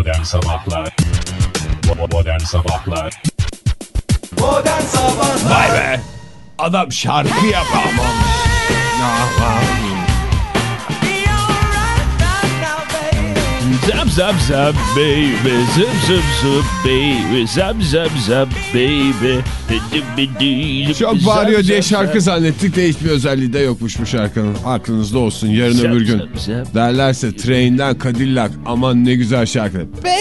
Modern Sabahlar Modern Sabahlar Modern Sabahlar Vay be. Adam şarkı yapamam. Zap zap zap baby zap zap zap baby zap zap zap baby Çok bağırıyor diye şarkı zannettik de hiçbir özelliği de yokmuş bu şarkının. Aklınızda olsun yarın Zap, öbür gün. zap, zap. Derlerse Train'den Cadillac aman ne güzel şarkı. Be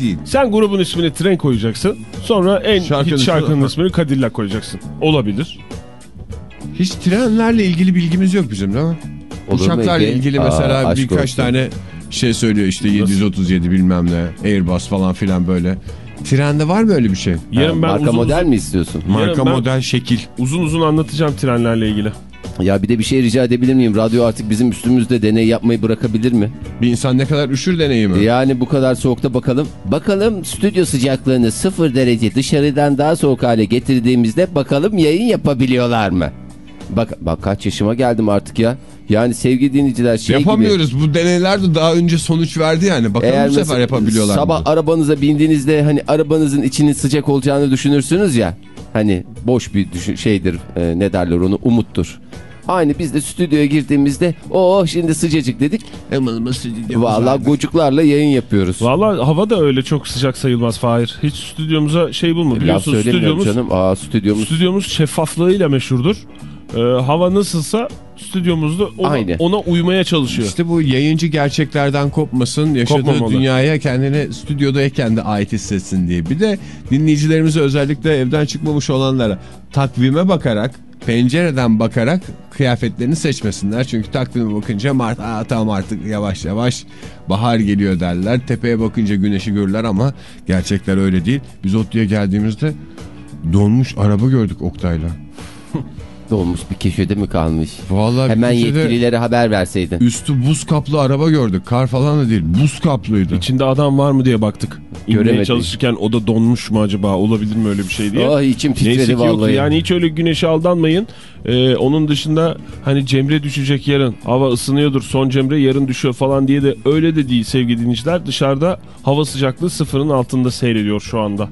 değil. Sen grubun ismini tren koyacaksın. Sonra en Şarkının hit şarkının ismini- Cadillac koyacaksın. Olabilir. Hiç trenlerle ilgili bilgimiz yok bizim değil mi? Olur Uçaklarla ilgili Aa, mesela aşk birkaç olsun. tane şey söylüyor işte 737 bilmem ne Airbus falan filan böyle. Trende var mı öyle bir şey? Yarın Ha, ben marka uzun, model uzun, mi istiyorsun? Marka ben- model şekil. uzun uzun anlatacağım trenlerle ilgili. Ya bir de bir şey rica edebilir miyim? Radyo artık bizim üstümüzde deney yapmayı bırakabilir mi? Bir insan ne kadar üşür deneyimi. Yani bu kadar soğukta bakalım. Bakalım stüdyo sıcaklığını sıfır derece dışarıdan daha soğuk hale getirdiğimizde bakalım yayın yapabiliyorlar mı? Bak, bak kaç yaşıma geldim artık ya. Yani sevgili dinleyiciler şey gibi. Yapamıyoruz. Bu deneyler de daha önce sonuç verdi yani. Bakalım Eğer bu sefer mesela yapabiliyorlar Sabah mı? arabanıza bindiğinizde hani arabanızın içinin sıcak olacağını düşünürsünüz ya. Hani boş bir düşün, şeydir e, ne derler onu umuttur. Aynı biz de stüdyoya girdiğimizde o şimdi sıcacık dedik. Vallahi gocuklarla yayın yapıyoruz. Valla hava da öyle çok sıcak sayılmaz Fahir. Hiç stüdyomuza şey bulma. Laf Biliyorsun söylemiyorum stüdyomuz, canım. Aa stüdyomuz. stüdyomuz şeffaflığıyla meşhurdur. Ee, hava nasılsa stüdyomuzda ona, Aynı. ona uymaya çalışıyor. İşte bu yayıncı gerçeklerden kopmasın, yaşadığı Kopmamalı. dünyaya kendini stüdyodayken de ait hissetsin diye. Bir de dinleyicilerimize özellikle evden çıkmamış olanlara takvime bakarak, pencereden bakarak kıyafetlerini seçmesinler. Çünkü takvime bakınca Mart, Aa, tamam artık yavaş yavaş bahar geliyor derler. Tepeye bakınca güneşi görürler ama gerçekler öyle değil. Biz Otlu'ya geldiğimizde donmuş araba gördük Oktay'la. Dolmuş bir köşede mi kalmış? Vallahi Hemen yetkililere haber verseydin. Üstü buz kaplı araba gördük. Kar falan da değil. Buz kaplıydı. İçinde adam var mı diye baktık. İnmeye Göremedik. çalışırken o da donmuş mu acaba olabilir mi öyle bir şey diye. Ah içim Neyse titredi ki yok. vallahi. Yani hiç öyle güneşe aldanmayın. Ee, onun dışında hani Cemre düşecek yarın. Hava ısınıyordur son Cemre yarın düşüyor falan diye de öyle de değil sevgili dinleyiciler. Dışarıda hava sıcaklığı sıfırın altında seyrediyor şu anda.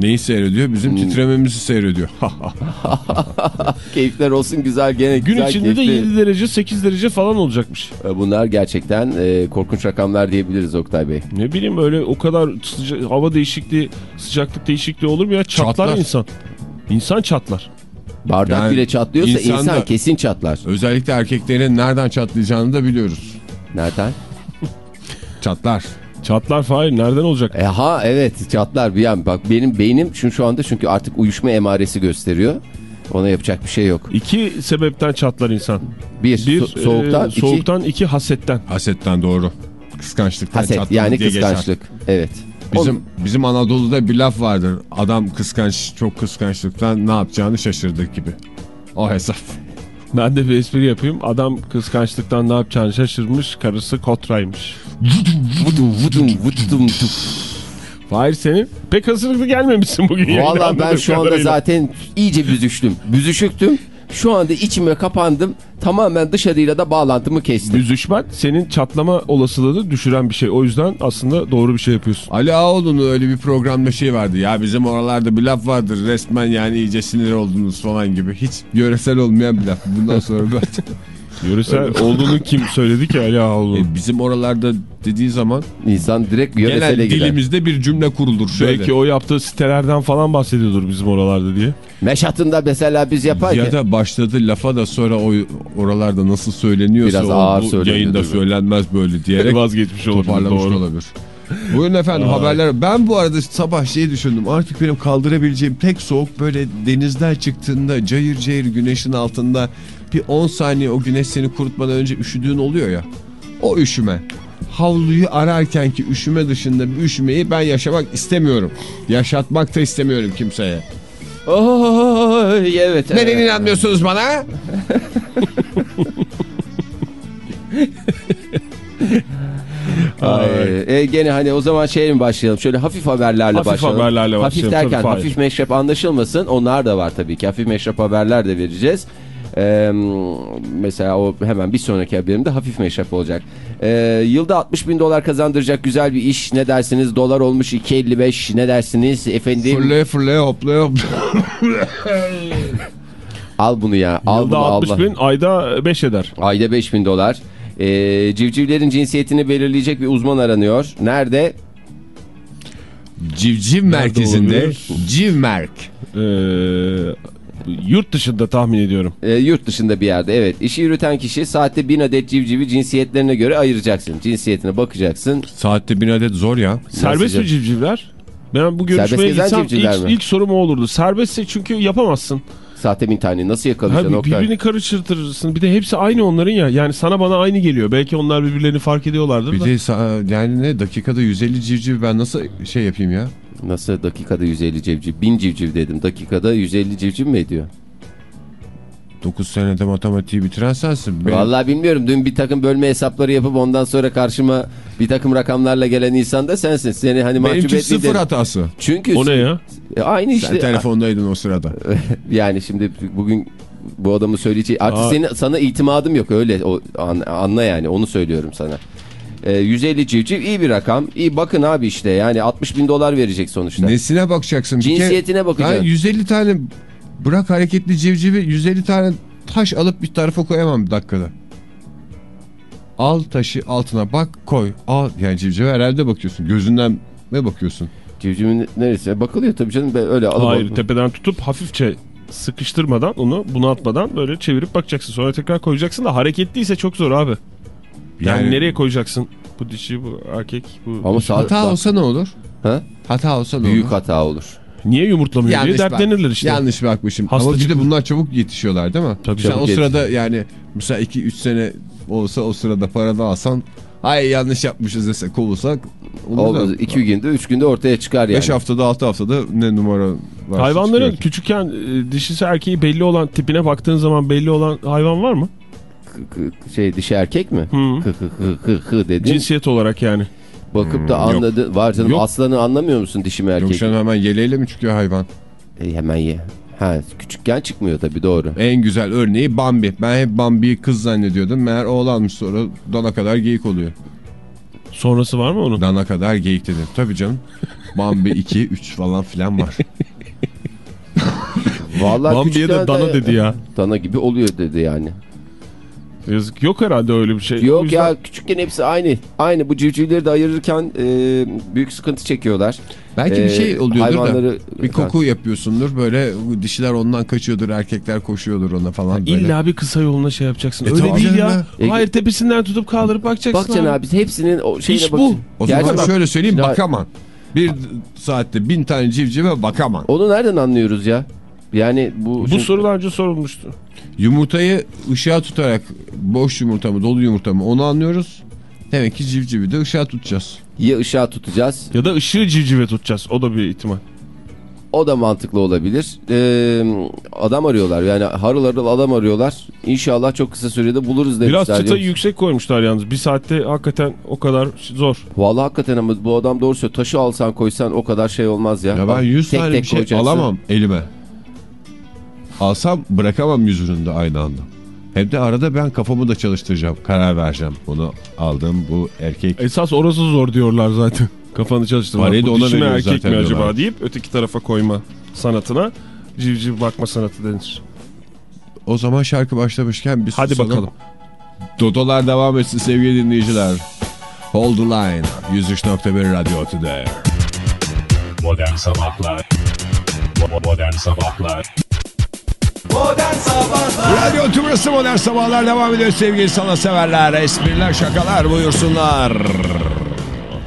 Neyi seyrediyor? Bizim Hmm. titrememizi seyrediyor. Keyifler olsun güzel gene Gün güzel içinde de keyifli. 7 derece 8 derece falan olacakmış. Bunlar gerçekten e, korkunç rakamlar diyebiliriz Oktay Bey. Ne bileyim öyle o kadar sıca- hava değişikliği sıcaklık değişikliği olur mu ya? Çatlar, Çatlar. insan. İnsan çatlar. Bardak Yani bile çatlıyorsa insan insan, da- kesin çatlar. Özellikle erkeklerin nereden çatlayacağını da biliyoruz. Nereden? Çatlar. Çatlar Fahir nereden olacak? E, ha evet çatlar bir an. Bak benim beynim şu, şu anda çünkü artık uyuşma emaresi gösteriyor. Ona yapacak bir şey yok. İki sebepten çatlar insan. Bir, Bir so- soğuktan, e, iki soğuktan iki hasetten. Hasetten doğru. Kıskançlıktan haset yani diye geçer. kıskançlık. Evet. Bizim, bizim Anadolu'da bir laf vardır. Adam kıskanç, çok kıskançlıktan ne yapacağını şaşırdık gibi. O hesap. Ben de bir espri yapayım. Adam kıskançlıktan ne yapacağını şaşırmış. Karısı kotraymış. Vudum vudum vudum. Fahir senin pek hazırlıklı gelmemişsin bugün. Valla ben şu anda kadarıyla. zaten iyice büzüştüm. Büzüşüktüm. Şu anda içime kapandım. Tamamen dışarıyla da bağlantımı kestim. Büzüşmen senin çatlama olasılığını düşüren bir şey. O yüzden aslında doğru bir şey yapıyorsun. Ali Ağoğlu'nun öyle bir programda şey vardı. Ya bizim oralarda bir laf vardır. Resmen yani iyice sinir oldunuz falan gibi. Hiç yöresel olmayan bir laf. Bundan sonra ben... Yöresel olduğunu kim söyledi ki Ali Ağoğlu? E, bizim oralarda dediği zaman İnsan direkt genel yöresele gider. dilimizde bir cümle kurulur. Şöyle. Belki o yaptığı sitelerden falan bahsediyordur bizim oralarda diye. Meşatında mesela biz yaparken. Ya da başladı lafa da sonra o oralarda nasıl söyleniyorsa Biraz o, ağır bu söyleniyor, yayında mi? söylenmez böyle diyerek Vazgeçmiş olabilir. toparlamış Doğru. olabilir. Buyurun efendim haberler. Ben bu arada sabah şeyi düşündüm. Artık benim kaldırabileceğim tek soğuk böyle denizden çıktığında cayır cayır güneşin altında bir 10 saniye o güneş seni kurutmadan önce üşüdüğün oluyor ya. O üşüme. Havluyu ararken ki üşüme dışında bir üşümeyi ben yaşamak istemiyorum. Yaşatmak da istemiyorum kimseye. Oy, evet. Neden evet. inanmıyorsunuz bana? Ay, e, gene hani o zaman şeye mi başlayalım? Şöyle hafif haberlerle Hafif başlayalım. haberlerle Hafif başlayalım, derken tabii, hafif meşrep anlaşılmasın. Onlar da var tabii ki. Hafif meşrep haberler de vereceğiz. Ee, mesela o hemen bir sonraki haberimde hafif meşrep olacak. Ee, yılda 60 bin dolar kazandıracak güzel bir iş ne dersiniz? Dolar olmuş 2.55 ne dersiniz? Efendim Fırlaya fırlaya hoplaya hoplaya. al bunu ya. Al Yılda bunu 60 Allah. bin ayda 5 eder. Ayda 5 bin dolar. Ee, civcivlerin cinsiyetini belirleyecek bir uzman aranıyor. Nerede? Civciv merkezinde olabilir? Civmerk. Ee, yurt dışında tahmin ediyorum. Ee, yurt dışında bir yerde evet. İşi yürüten kişi saatte bin adet civcivi cinsiyetlerine göre ayıracaksın. Cinsiyetine bakacaksın. Saatte bin adet zor ya. Serbest Nasıl mi civcivler? Ben bu görüşmeye gitsem ilk, mi? ilk sorum o olurdu. Serbestse çünkü yapamazsın. Saatte bin tane nasıl yakalayacaksın Abi Oktay? birbirini karıştırırsın. Bir de hepsi aynı onların ya. Yani sana bana aynı geliyor. Belki onlar birbirlerini fark ediyorlardır Bir da. de sa- yani ne dakikada 150 civciv ben nasıl şey yapayım ya? Nasıl dakikada 150 civciv? Bin civciv dedim. Dakikada 150 civciv mi ediyor? 9 senede matematiği bitiren sensin. Benim- Vallahi bilmiyorum. Dün bir takım bölme hesapları yapıp ondan sonra karşıma bir takım rakamlarla gelen insan da sensin. Seni hani mahcup Benimki etmeyeyim sıfır dedim. hatası. Çünkü O ne ya? E, Aynı Sen işte. telefondaydın o sırada. Yani şimdi bugün bu adamın söyleyeceği artık Aa. senin, sana itimadım yok öyle o, an- anla yani onu söylüyorum sana. Ee, 150 civciv iyi bir rakam. İyi bakın abi işte yani 60 bin dolar verecek sonuçta. Nesine bakacaksın? Cinsiyetine bakacaksın. Ben 150 tane bırak hareketli civcivi 150 tane taş alıp bir tarafa koyamam bir dakikada. Al taşı altına bak koy. Al yani civcive herhalde bakıyorsun. Gözünden ne bakıyorsun? Civcivin neresi? Bakılıyor tabii canım ben öyle alıp Hayır tepeden tutup hafifçe sıkıştırmadan onu bunaltmadan böyle çevirip bakacaksın. Sonra tekrar koyacaksın da hareketliyse çok zor abi. Yani, Yani- nereye koyacaksın? Bu dişi bu erkek bu. Ama sağ, Hata bak- olsa ne olur? ha? Hata olsa ne büyük olur? hata olur. Niye yumurtlamıyor diye Yanlış bak- dertlenirler işte. Yanlış bakmışım. Hasta Ama bir de bunlar çabuk yetişiyorlar değil mi? Tabii Sen o sırada yani mesela 2-3 sene olsa o sırada parada alsan ay yanlış yapmışız dese kovulsak Olmaz. 2 günde 3 günde ortaya çıkar yani. 5 haftada 6 haftada ne numara var? Hayvanların küçükken e, dişisi erkeği belli olan tipine baktığın zaman belli olan hayvan var mı? Şey dişi erkek mi? Hı. Hı hı hı hı hı dedin. Cinsiyet olarak yani. Bakıp da Hmm, yok. anladı. Var canım Yok. aslanı anlamıyor musun dişi mi erkek? canım hemen yeleyle mi çıkıyor hayvan? E, hemen ye. Ha küçükken çıkmıyor tabii doğru. En güzel örneği Bambi. Ben hep Bambi'yi kız zannediyordum. Meğer oğlanmış sonra dana kadar geyik oluyor. Sonrası var mı onun? Dana kadar geyik dedim. Tabii canım. Bambi 2, 3 falan filan var. Vallahi Bambi'ye küçükken de dana dedi ya. Dana gibi oluyor dedi yani. Yazık yok herhalde öyle bir şey. Yok yüzden- ya küçükken hepsi aynı. Aynı bu civcivleri de ayırırken e, büyük sıkıntı çekiyorlar. Belki bir Ee, şey oluyordur da hayvanları- bir koku yapıyorsundur böyle dişiler ondan kaçıyordur erkekler koşuyordur ona falan böyle. İlla bir kısa yoluna şey yapacaksın. E Öyle tamam değil ya. ya. Hayır tepesinden tutup kaldırıp bakacaksın. Bakacaksın abi hepsinin o şeyine İş bu. O zaman Gerçi bak- şöyle söyleyeyim bakamam. Bir saatte bin tane civcive bakamam. Onu nereden anlıyoruz ya? Yani bu... Bu şimdi- soru daha önce sorulmuştu. Yumurtayı ışığa tutarak boş yumurta mı dolu yumurta mı onu anlıyoruz. Demek ki civcivi de ışığa tutacağız. Ya ışığa tutacağız. Ya da ışığı civcive tutacağız. O da bir ihtimal. O da mantıklı olabilir. Ee, adam arıyorlar yani harıl harıl adam arıyorlar. İnşallah çok kısa sürede buluruz demişler. Biraz çıtayı Yok. yüksek koymuşlar yalnız. Bir saatte hakikaten o kadar zor. Vallahi hakikaten ama bu adam doğru söylüyor. Taşı alsan koysan o kadar şey olmaz ya. Ya ben 100 tek tane tek bir şey koyacaksın. alamam elime. Alsam bırakamam yüz üründe aynı anda. Hem de arada ben kafamı da çalıştıracağım. Karar vereceğim. Bunu aldım bu erkek. Esas orası zor diyorlar zaten. Kafanı çalıştırma. Parayı da Bu ona dişi mi veriyor erkek zaten mi acaba diyorlar. deyip öteki tarafa koyma sanatına civciv bakma sanatı denir. O zaman şarkı başlamışken bir Hadi susalım. bakalım. Dodolar devam etsin sevgili dinleyiciler. Hold the line. 103.1 Radyo Today. Modern Sabahlar Modern Sabahlar Modern Sabahlar Radyo Tümrüsü Modern Sabahlar devam ediyor sevgili sanatseverler. Espriler, şakalar buyursunlar.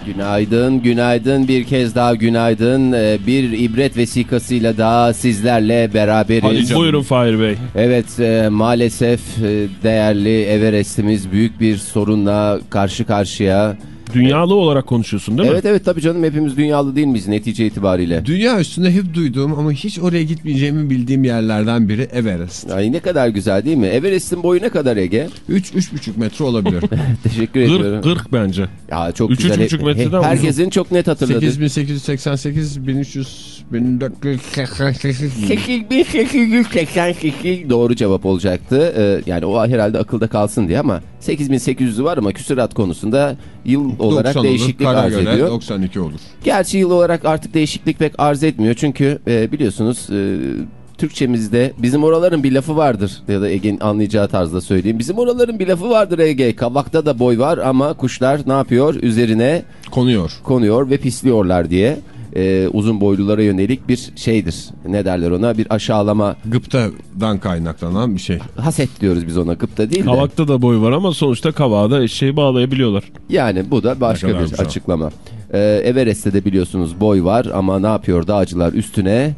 Günaydın, günaydın. Bir kez daha günaydın. Ee, Bir ibret vesikasıyla daha sizlerle beraberiz. Buyurun Fahir Bey. Evet e, maalesef e, değerli Everest'imiz büyük bir sorunla karşı karşıya. Dünyalı olarak konuşuyorsun değil mi? Evet evet tabii canım hepimiz dünyalı değil miyiz netice itibariyle? Dünya üstünde hep duyduğum ama hiç oraya gitmeyeceğimi bildiğim yerlerden biri Everest. Ay ne kadar güzel değil mi? Everest'in boyu ne kadar Ege? 3-3,5 metre olabilir. Teşekkür ediyorum. 40, 40 bence. Ya çok Üç, üç güzel. buçuk metreden He- Herkesin çok net hatırladığı. 8888, 1300, 1400... 8888 doğru cevap olacaktı. Ee, yani o herhalde akılda kalsın diye ama 8800'ü var ama küsurat konusunda yıl olarak 90 değişiklik olur, arz Karagöl ediyor. 92 olur. Gerçi yıl olarak artık değişiklik pek arz etmiyor. Çünkü e, biliyorsunuz e, Türkçemizde bizim oraların bir lafı vardır. Ya da Ege'nin anlayacağı tarzda söyleyeyim. Bizim oraların bir lafı vardır Ege. Kavakta da boy var ama kuşlar ne yapıyor? Üzerine Konuyor. konuyor ve pisliyorlar diye. E, uzun boylulara yönelik bir şeydir. Ne derler ona? Bir aşağılama Gıptadan kaynaklanan bir şey. haset diyoruz biz ona. Gıpta değil de. Kavakta da boy var ama sonuçta kavağa da eşeği bağlayabiliyorlar. Yani bu da başka bir o? açıklama. Ee, Everest'te de biliyorsunuz boy var ama ne yapıyor dağcılar üstüne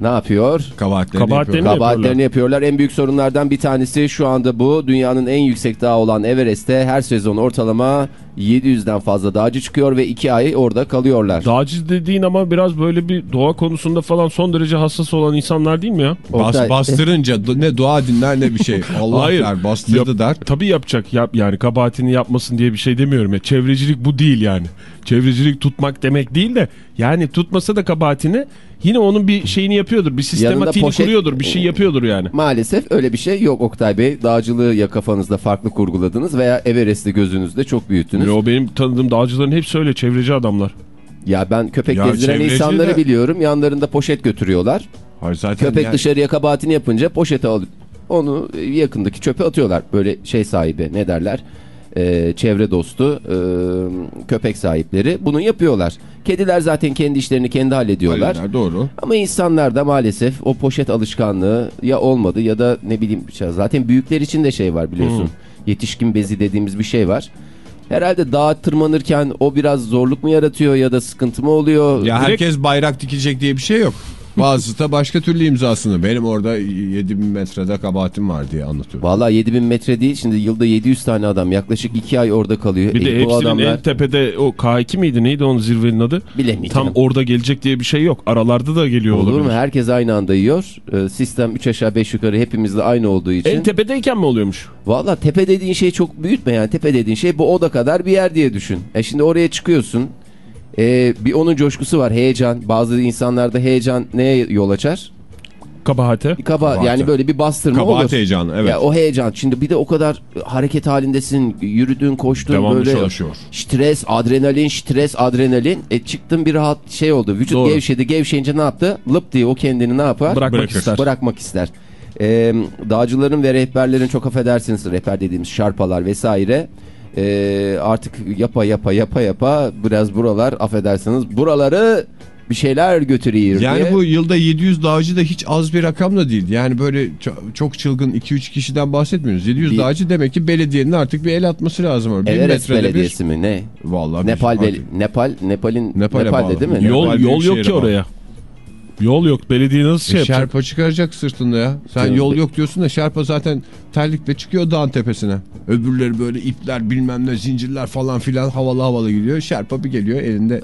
ne yapıyor? Kabahatlerini Kabahatlerini yapıyorlar. Kabahatlerini yapıyorlar. En büyük sorunlardan bir tanesi şu anda bu. Dünyanın en yüksek dağı olan Everest'te her sezon ortalama 700'den fazla dağcı çıkıyor ve 2 ay orada kalıyorlar. Dağcı dediğin ama biraz böyle bir doğa konusunda falan son derece hassas olan insanlar değil mi ya? Bas, bastırınca ne dua dinler ne bir şey. Allah Hayır. der bastırdı Yap- der. Tabii yapacak. Yap, yani kabahatini yapmasın diye bir şey demiyorum ya. Çevrecilik bu değil yani. Çevrecilik tutmak demek değil de yani tutmasa da kabahatini yine onun bir şeyini yapıyordur. Bir sistematiğini poşet- kuruyordur. Bir şey yapıyordur yani. Maalesef öyle bir şey yok Oktay Bey. Dağcılığı ya kafanızda farklı kurguladınız veya Everest'i gözünüzde çok büyüttünüz. O benim tanıdığım dağcıların hepsi öyle çevreci adamlar. Ya ben köpek Ya gezdiren insanları de- biliyorum. Yanlarında poşet götürüyorlar. Hayır zaten Köpek yani- dışarıya kabahatini yapınca poşete alıp onu yakındaki çöpe atıyorlar. Böyle şey sahibi ne derler? Ee, çevre dostu e, köpek sahipleri bunu yapıyorlar. Kediler zaten kendi işlerini kendi hallediyorlar. Hayır, doğru. Ama insanlarda maalesef o poşet alışkanlığı ya olmadı ya da ne bileyim zaten büyükler için de şey var biliyorsun. Yetişkin bezi dediğimiz bir şey var. Herhalde dağa tırmanırken o biraz zorluk mu yaratıyor ya da sıkıntı mı oluyor? Ya herkes bayrak dikecek diye bir şey yok. Bazısı da başka türlü imzasını. Benim orada 7000 metrede kabahatim var diye anlatıyorum. Vallahi 7000 metre değil şimdi yılda 700 tane adam yaklaşık 2 ay orada kalıyor. Bir de E, bu hepsinin adamlar en tepede o K2 miydi neydi onun zirvenin adı? bilemeyeceğim. Tam orada gelecek diye bir şey yok. Aralarda da geliyor Olur olabilir. mu? Herkes aynı anda yiyor. Ee, sistem 3 aşağı 5 yukarı hepimizle aynı olduğu için. En tepedeyken mi oluyormuş? Valla tepe dediğin şey çok büyütme yani. Tepe dediğin şey bu oda kadar bir yer diye düşün. E şimdi oraya çıkıyorsun. Ee, bir onun coşkusu var heyecan. Bazı insanlarda heyecan neye yol açar? Kabahate. Kaba Kabahate. yani böyle bir bastırma Kabahat olur. heyecanı evet. Ya o heyecan. Şimdi bir de o kadar hareket halindesin, yürüdün, koştun Devamlı böyle. çalışıyor. Stres, adrenalin, stres, adrenalin. E çıktın bir rahat şey oldu. Vücut Doğru. gevşedi. Gevşeyince ne yaptı? Lıp diye o kendini ne yapar? Bırakmak Bırakır. ister. Bırakmak ister. Ee, dağcıların ve rehberlerin çok affedersiniz rehber dediğimiz şarpalar vesaire ee, artık yapa yapa yapa yapa biraz buralar affedersiniz buraları bir şeyler götürüyor Yani diye. bu yılda 700 dağcı da hiç az bir rakam da değil. Yani böyle çok, çılgın 2-3 kişiden bahsetmiyoruz. 700 Bir- dağcı demek ki belediyenin artık bir el atması lazım. Everest Belediyesi mi ne? Bir, vallahi Nepal, bir, bel- Nepal, Nepal'in Nepal'e Nepal'de değil mi? Yol, Nepal yol yok ki bağlı. Yol yok. Belediye nasıl şey E, yapacak? şerpa çıkaracak sırtında ya. Sen yol yok diyorsun da şerpa zaten terlikle çıkıyor dağın tepesine. Öbürleri böyle ipler bilmem ne zincirler falan filan havalı havalı gidiyor. Şerpa bir geliyor elinde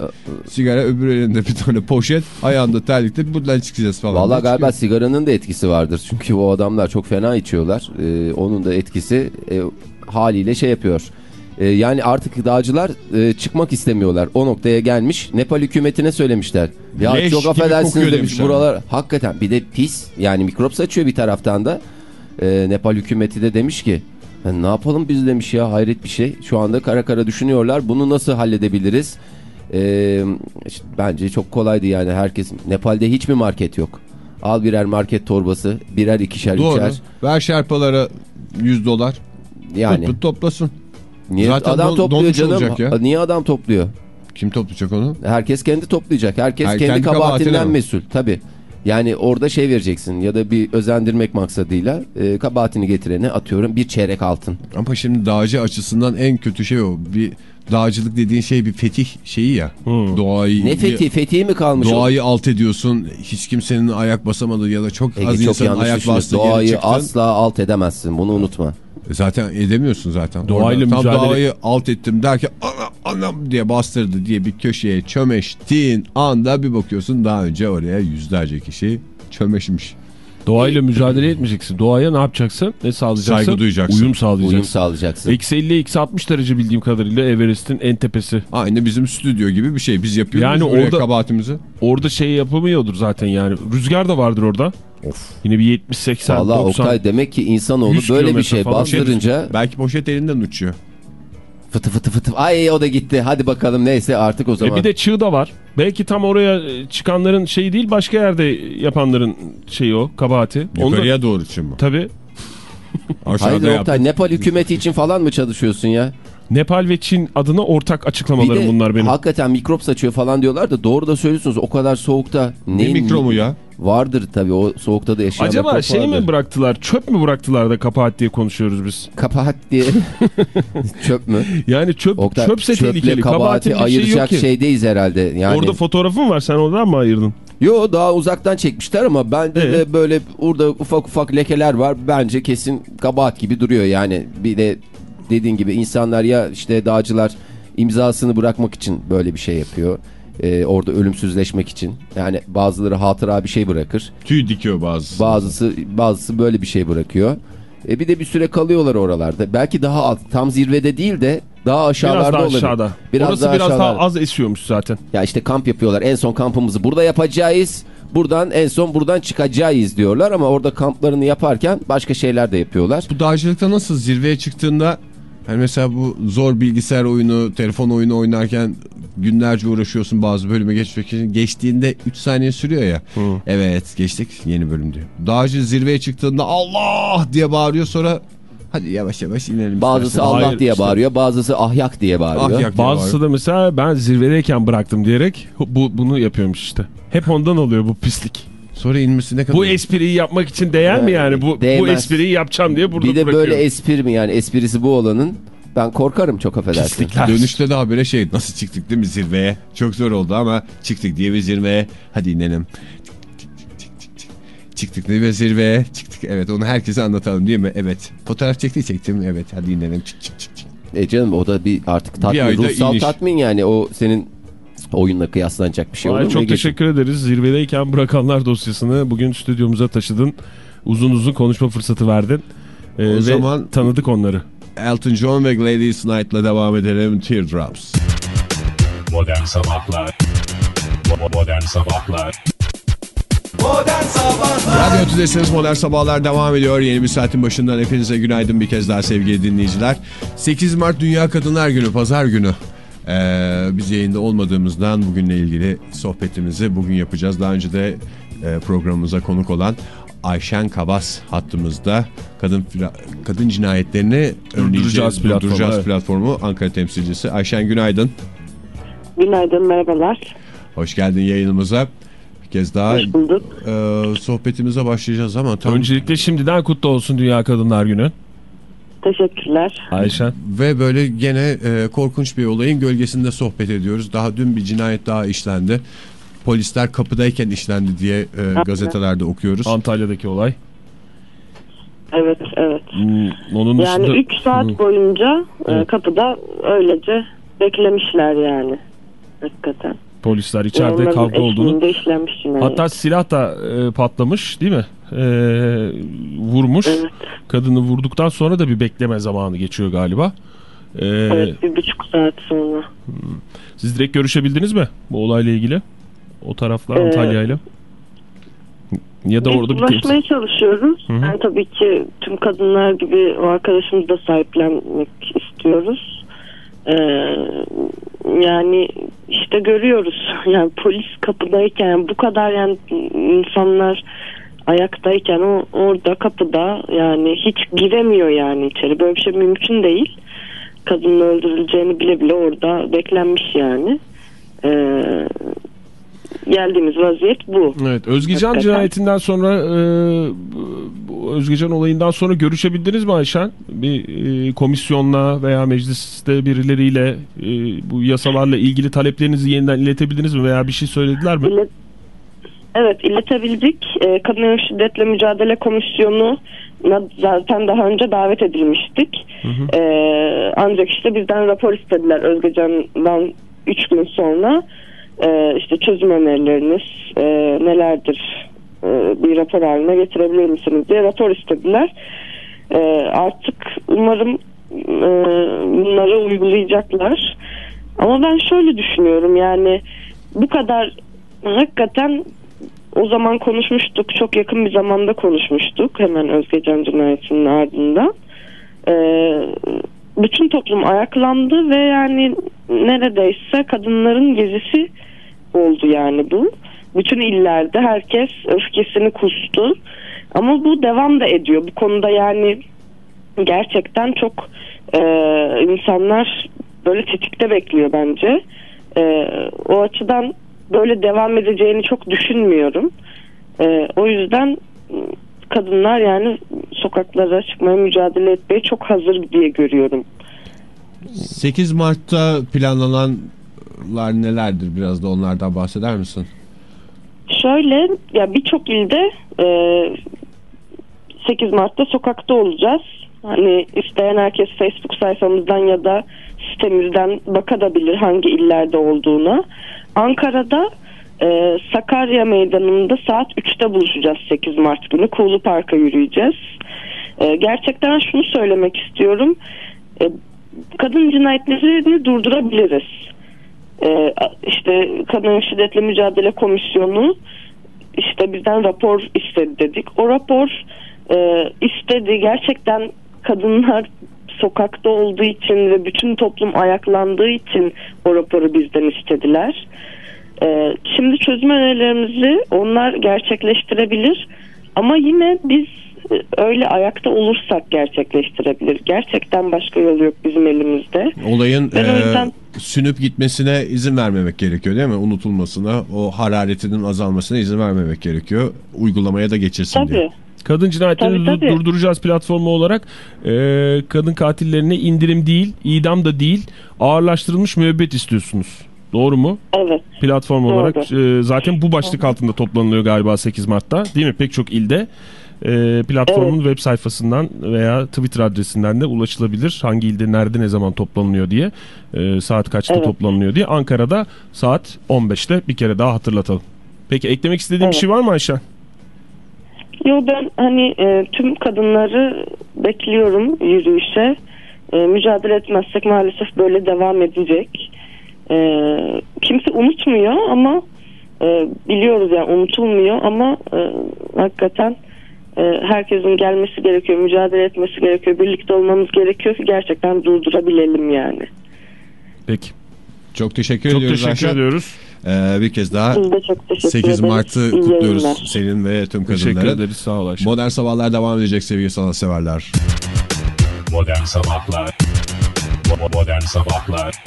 sigara öbür elinde bir tane poşet ayağında terlikle buradan çıkacağız falan. Vallahi diye galiba sigaranın da etkisi vardır. Çünkü o adamlar çok fena içiyorlar. Ee, onun da etkisi e, haliyle şey yapıyor. Ee, yani artık dağcılar e, çıkmak istemiyorlar. O noktaya gelmiş. Nepal hükümetine söylemişler. Ya Leş çok affedersiniz demiş buralar. Hakikaten bir de pis. Yani mikrop saçıyor bir taraftan da. Ee, Nepal hükümeti de demiş ki "Ya ne yapalım biz demiş ya hayret bir şey. Şu anda kara kara düşünüyorlar. Bunu nasıl halledebiliriz? Ee, işte bence çok kolaydı yani herkes. Nepal'de hiç mi market yok? Al birer market torbası, birer ikişer Doğru. üçer. Ver şerpalara 100 dolar. Yani Toplu toplasın. Niye Zaten adam don- topluyor canım? ya. Niye adam topluyor? Kim toplayacak onu? Herkes kendi toplayacak. Herkes Her- kendi, kendi kabahatinden kabahatine mi? mesul. Tabii. Yani orada şey vereceksin ya da bir özendirmek maksadıyla e, kabahatini getirene atıyorum bir çeyrek altın. Ama şimdi dağcı açısından en kötü şey o. Bir dağcılık dediğin şey bir fetih şeyi ya. Doğayı Ne fethi? Fethi mi kalmış? o? Doğayı alt ediyorsun. Hiç kimsenin ayak basamadığı ya da çok Ege az çok insanın ayak düşünüyorsun. bastığı Doğayı asla alt edemezsin. Bunu unutma. E Zaten edemiyorsun zaten. Doğayla Orada tam mücadele- doğayı alt ettim derken ana, anam diye bastırdı diye bir köşeye çömeştiğin anda bir bakıyorsun daha önce oraya yüzlerce kişi çömeşmiş. Doğayla mücadele etmeyeceksin. Doğaya ne yapacaksın? Ne sağlayacaksın? Saygı duyacaksın. Uyum Uyum sağlayacaksın. sağlayacaksın. Eksi 50 eksi 60 derece bildiğim kadarıyla Everest'in en tepesi. Aynı bizim stüdyo gibi bir şey. Biz yapıyoruz Yani oraya orada- kabahatimizi. Orada şey yapamıyordur zaten yani. Rüzgar da vardır orada. Of. Yine bir 70 80 Valla 90. Oktay demek ki insanoğlu 100 böyle bir şey bastırınca Belki poşet elinden uçuyor. fıtı fıtı fıtı. Ay o da gitti. Hadi bakalım neyse artık o E zaman. bir de çığ da var. Belki tam oraya e, çıkanların şeyi değil başka yerde yapanların şeyi o kabahati. Yukarıya doğru için mi? Tabii. Aşağıda Hayır. Oktay Nepal hükümeti için falan mı çalışıyorsun ya? Nepal ve Çin adına ortak açıklamalarım de bunlar benim. hakikaten mikrop saçıyor falan diyorlar da doğru da söylüyorsunuz. O kadar soğukta Ne mikromu ya? Vardır tabii o soğukta da yaşayan Acaba şey vardır. mi bıraktılar çöp mü bıraktılar da kabahat diye konuşuyoruz biz. Kabahat diye. Çöp mü? Yani çöp Oktay, çöpse çöple tehlikeli. kabahati şey ayıracak ki. şeydeyiz herhalde. Yani... Orada fotoğrafın var sen oradan mı ayırdın? Yo daha uzaktan çekmişler ama bence Evet. de böyle orada ufak ufak lekeler var. Bence kesin kabahat gibi duruyor yani. Bir de dediğin gibi insanlar ya işte dağcılar imzasını bırakmak için böyle bir şey yapıyor. Ee, orada ölümsüzleşmek için. Yani bazıları hatıra bir şey bırakır. Tüy dikiyor bazısı. Bazısı bazısı böyle bir şey bırakıyor. E bir de bir süre kalıyorlar oralarda. Belki daha alt, tam zirvede değil de daha aşağılarda Biraz daha olabilir. aşağıda. Biraz Orası daha biraz aşağılarda. daha az esiyormuş zaten. Ya işte kamp yapıyorlar. En son kampımızı burada yapacağız. Buradan en son buradan çıkacağız diyorlar ama orada kamplarını yaparken başka şeyler de yapıyorlar. Bu dağcılıkta nasıl zirveye çıktığında hani mesela bu zor bilgisayar oyunu, telefon oyunu oynarken günlerce uğraşıyorsun bazı bölüme geçmek için. Geçtiğinde 3 saniye sürüyor ya. Evet geçtik yeni bölüm diyor. Dağcı zirveye çıktığında Allah diye bağırıyor sonra hadi yavaş yavaş inelim. Bazısı istersen. Allah Hayır, diye işte- bağırıyor, bazısı ahyak diye bağırıyor. Ahyak diye Bazısı bağırıyor. da mesela ben zirvedeyken bıraktım diyerek bu, bunu yapıyormuş işte. Hep ondan oluyor bu pislik. Sonra inmesi ne kadar? Bu espriyi yapmak için değer mi yani? Bu, bu Değmez. espriyi yapacağım diye burada bir de bırakıyorum. böyle espri mi yani esprisi bu olanın ben korkarım çok affedersin. Pislikler. Dönüşte daha böyle şey nasıl çıktık değil mi zirveye? Çok zor oldu ama çıktık diye bir zirveye. Hadi inelim. Çıktık diye bir zirveye. Çıktık evet onu herkese anlatalım değil mi? Evet. Fotoğraf çekti çektim evet hadi inelim. Çık çık çık. E canım o da bir artık tatmin, ayda ruhsal iniş. tatmin yani o senin oyunla kıyaslanacak bir şey olur Ay, mu? çok teşekkür ederiz. Zirvedeyken bırakanlar dosyasını bugün stüdyomuza taşıdın. Uzun uzun konuşma fırsatı verdin. Ee, O ve zaman- tanıdık onları. Elton John ve Gladys Knight'la devam edelim. Teardrops. Modern Sabahlar Modern Sabahlar Modern Sabahlar Radyo Tülesi'niz Modern Sabahlar devam ediyor. Yeni bir saatin başından hepinize günaydın bir kez daha sevgili dinleyiciler. 8 Mart Dünya Kadınlar Günü, Pazar günü. Ee, biz yayında olmadığımızdan bugünle ilgili sohbetimizi bugün yapacağız. Daha önce de e, programımıza konuk olan Ayşen Kabas hattımızda kadın kadın cinayetlerini önleyeceğiz, platformu, durduracağız evet. platformu Ankara temsilcisi. Ayşen günaydın. Günaydın, merhabalar. Hoş geldin yayınımıza. Bir kez daha Hoş bulduk. e, sohbetimize başlayacağız ama tam Öncelikle şimdiden kutlu olsun Dünya Kadınlar Günü. Teşekkürler. Ayşen. Ve böyle gene e, korkunç bir olayın gölgesinde sohbet ediyoruz. Daha dün bir cinayet daha işlendi. Polisler kapıdayken işlendi diye e, gazetelerde okuyoruz. Antalya'daki olay. Evet, evet. Hmm, Onun dışında... Yani 3 saat Hmm. boyunca e, Evet. kapıda öylece beklemişler yani. Hakikaten. Polisler içeride Onların kavga olduğunu. eşliğinde işlenmiş cinayet. Hatta silah da e, patlamış değil mi? E, vurmuş. Evet. Kadını vurduktan sonra da bir bekleme zamanı geçiyor galiba. E, Evet, bir buçuk saat sonra. Siz direkt görüşebildiniz mi bu olayla ilgili? O tarafla Ee, Antalya'yla. Ya da Biz orada ulaşmaya çalışıyoruz. hı. Yani tabii ki tüm kadınlar gibi o arkadaşımızı da sahiplenmek istiyoruz. Ee, yani işte görüyoruz. Yani polis kapıdayken bu kadar yani insanlar ayaktayken o orada kapıda yani hiç giremiyor yani içeri. Böyle bir şey mümkün değil. Kadının öldürüleceğini bile bile orada beklenmiş yani. Ee, geldiğimiz vaziyet bu. Evet, Özgecan Hakikaten. cinayetinden sonra e, Özgecan olayından sonra görüşebildiniz mi Ayşen? Bir e, komisyonla veya mecliste birileriyle e, bu yasalarla ilgili taleplerinizi yeniden iletebildiniz mi veya bir şey söylediler mi? İlet- Evet iletebildik. Ee, Kadın Şiddetle Mücadele Komisyonu zaten daha önce davet edilmiştik. Ee, ancak işte bizden rapor istediler Özgecan'dan 3 gün sonra. Ee, işte çözüm önerileriniz e, nelerdir e, bir rapor haline getirebilir misiniz diye rapor istediler. Ee, artık umarım e, bunları uygulayacaklar. Ama ben şöyle düşünüyorum yani bu kadar hakikaten o zaman konuşmuştuk. Çok yakın bir zamanda konuşmuştuk. Hemen Özgecan cinayetinin ardından. Ee, bütün toplum ayaklandı ve yani neredeyse kadınların gezisi oldu yani bu. Bütün illerde herkes öfkesini kustu. Ama bu devam da ediyor. Bu konuda yani gerçekten çok e, insanlar böyle tetikte bekliyor bence. E, o açıdan böyle devam edeceğini çok düşünmüyorum. E, o yüzden kadınlar yani sokaklara çıkmaya mücadele etmeye çok hazır diye görüyorum. 8 Mart'ta planlananlar nelerdir? Biraz da onlardan bahseder misin? Şöyle ya birçok ilde e, 8 Mart'ta sokakta olacağız. Hani isteyen herkes Facebook sayfamızdan ya da sitemizden bakabilir hangi illerde olduğuna. Ankara'da e, Sakarya Meydanı'nda saat 3'te buluşacağız 8 Mart günü. Kuğulu Park'a yürüyeceğiz. E, gerçekten şunu söylemek istiyorum. E, kadın cinayetlerini durdurabiliriz. E, işte Kadın Şiddetle Mücadele Komisyonu işte bizden rapor istedi dedik. O rapor e, istedi. Gerçekten kadınlar sokakta olduğu için ve bütün toplum ayaklandığı için o raporu bizden istediler. Ee, şimdi çözüm önerilerimizi onlar gerçekleştirebilir ama yine biz e, öyle ayakta olursak gerçekleştirebilir. Gerçekten başka yolu yok bizim elimizde. Olayın Ben e, yüzden- sünüp gitmesine izin vermemek gerekiyor değil mi? Unutulmasına, o hararetinin azalmasına izin vermemek gerekiyor. Uygulamaya da geçirsin diye. Kadın cinayetlerini Tabii, tabii. durduracağız platformu olarak e, kadın katillerine indirim değil, idam da değil, ağırlaştırılmış müebbet istiyorsunuz. Doğru mu? Evet. Platform Doğru. olarak e, zaten bu başlık altında toplanılıyor galiba 8 Mart'ta değil mi? Pek çok ilde e, platformun web sayfasından veya Twitter adresinden de ulaşılabilir. Hangi ilde nerede ne zaman toplanılıyor diye e, saat kaçta Evet. toplanılıyor diye. Ankara'da saat 15'te bir kere daha hatırlatalım. Peki eklemek istediğin bir Evet. şey var mı Ayşe? Yo ben hani e, tüm kadınları bekliyorum yürüyüşe. E, mücadele etmezsek maalesef böyle devam edecek. E, kimse unutmuyor ama e, biliyoruz yani unutulmuyor ama e, hakikaten e, herkesin gelmesi gerekiyor, mücadele etmesi gerekiyor, birlikte olmamız gerekiyor ki gerçekten durdurabilelim yani. Peki. Çok teşekkür Çok ediyoruz teşekkür Ayşe. ediyoruz. Ee, bir kez daha Biz de çok teşekkür 8 ederiz. Mart'ı kutluyoruz yayınlar. senin ve tüm Teşekkür kadınlara. ederiz. Sağ ol Ayşe. Modern Sabahlar devam edecek sevgili sanatseverler. Modern Sabahlar Modern Sabahlar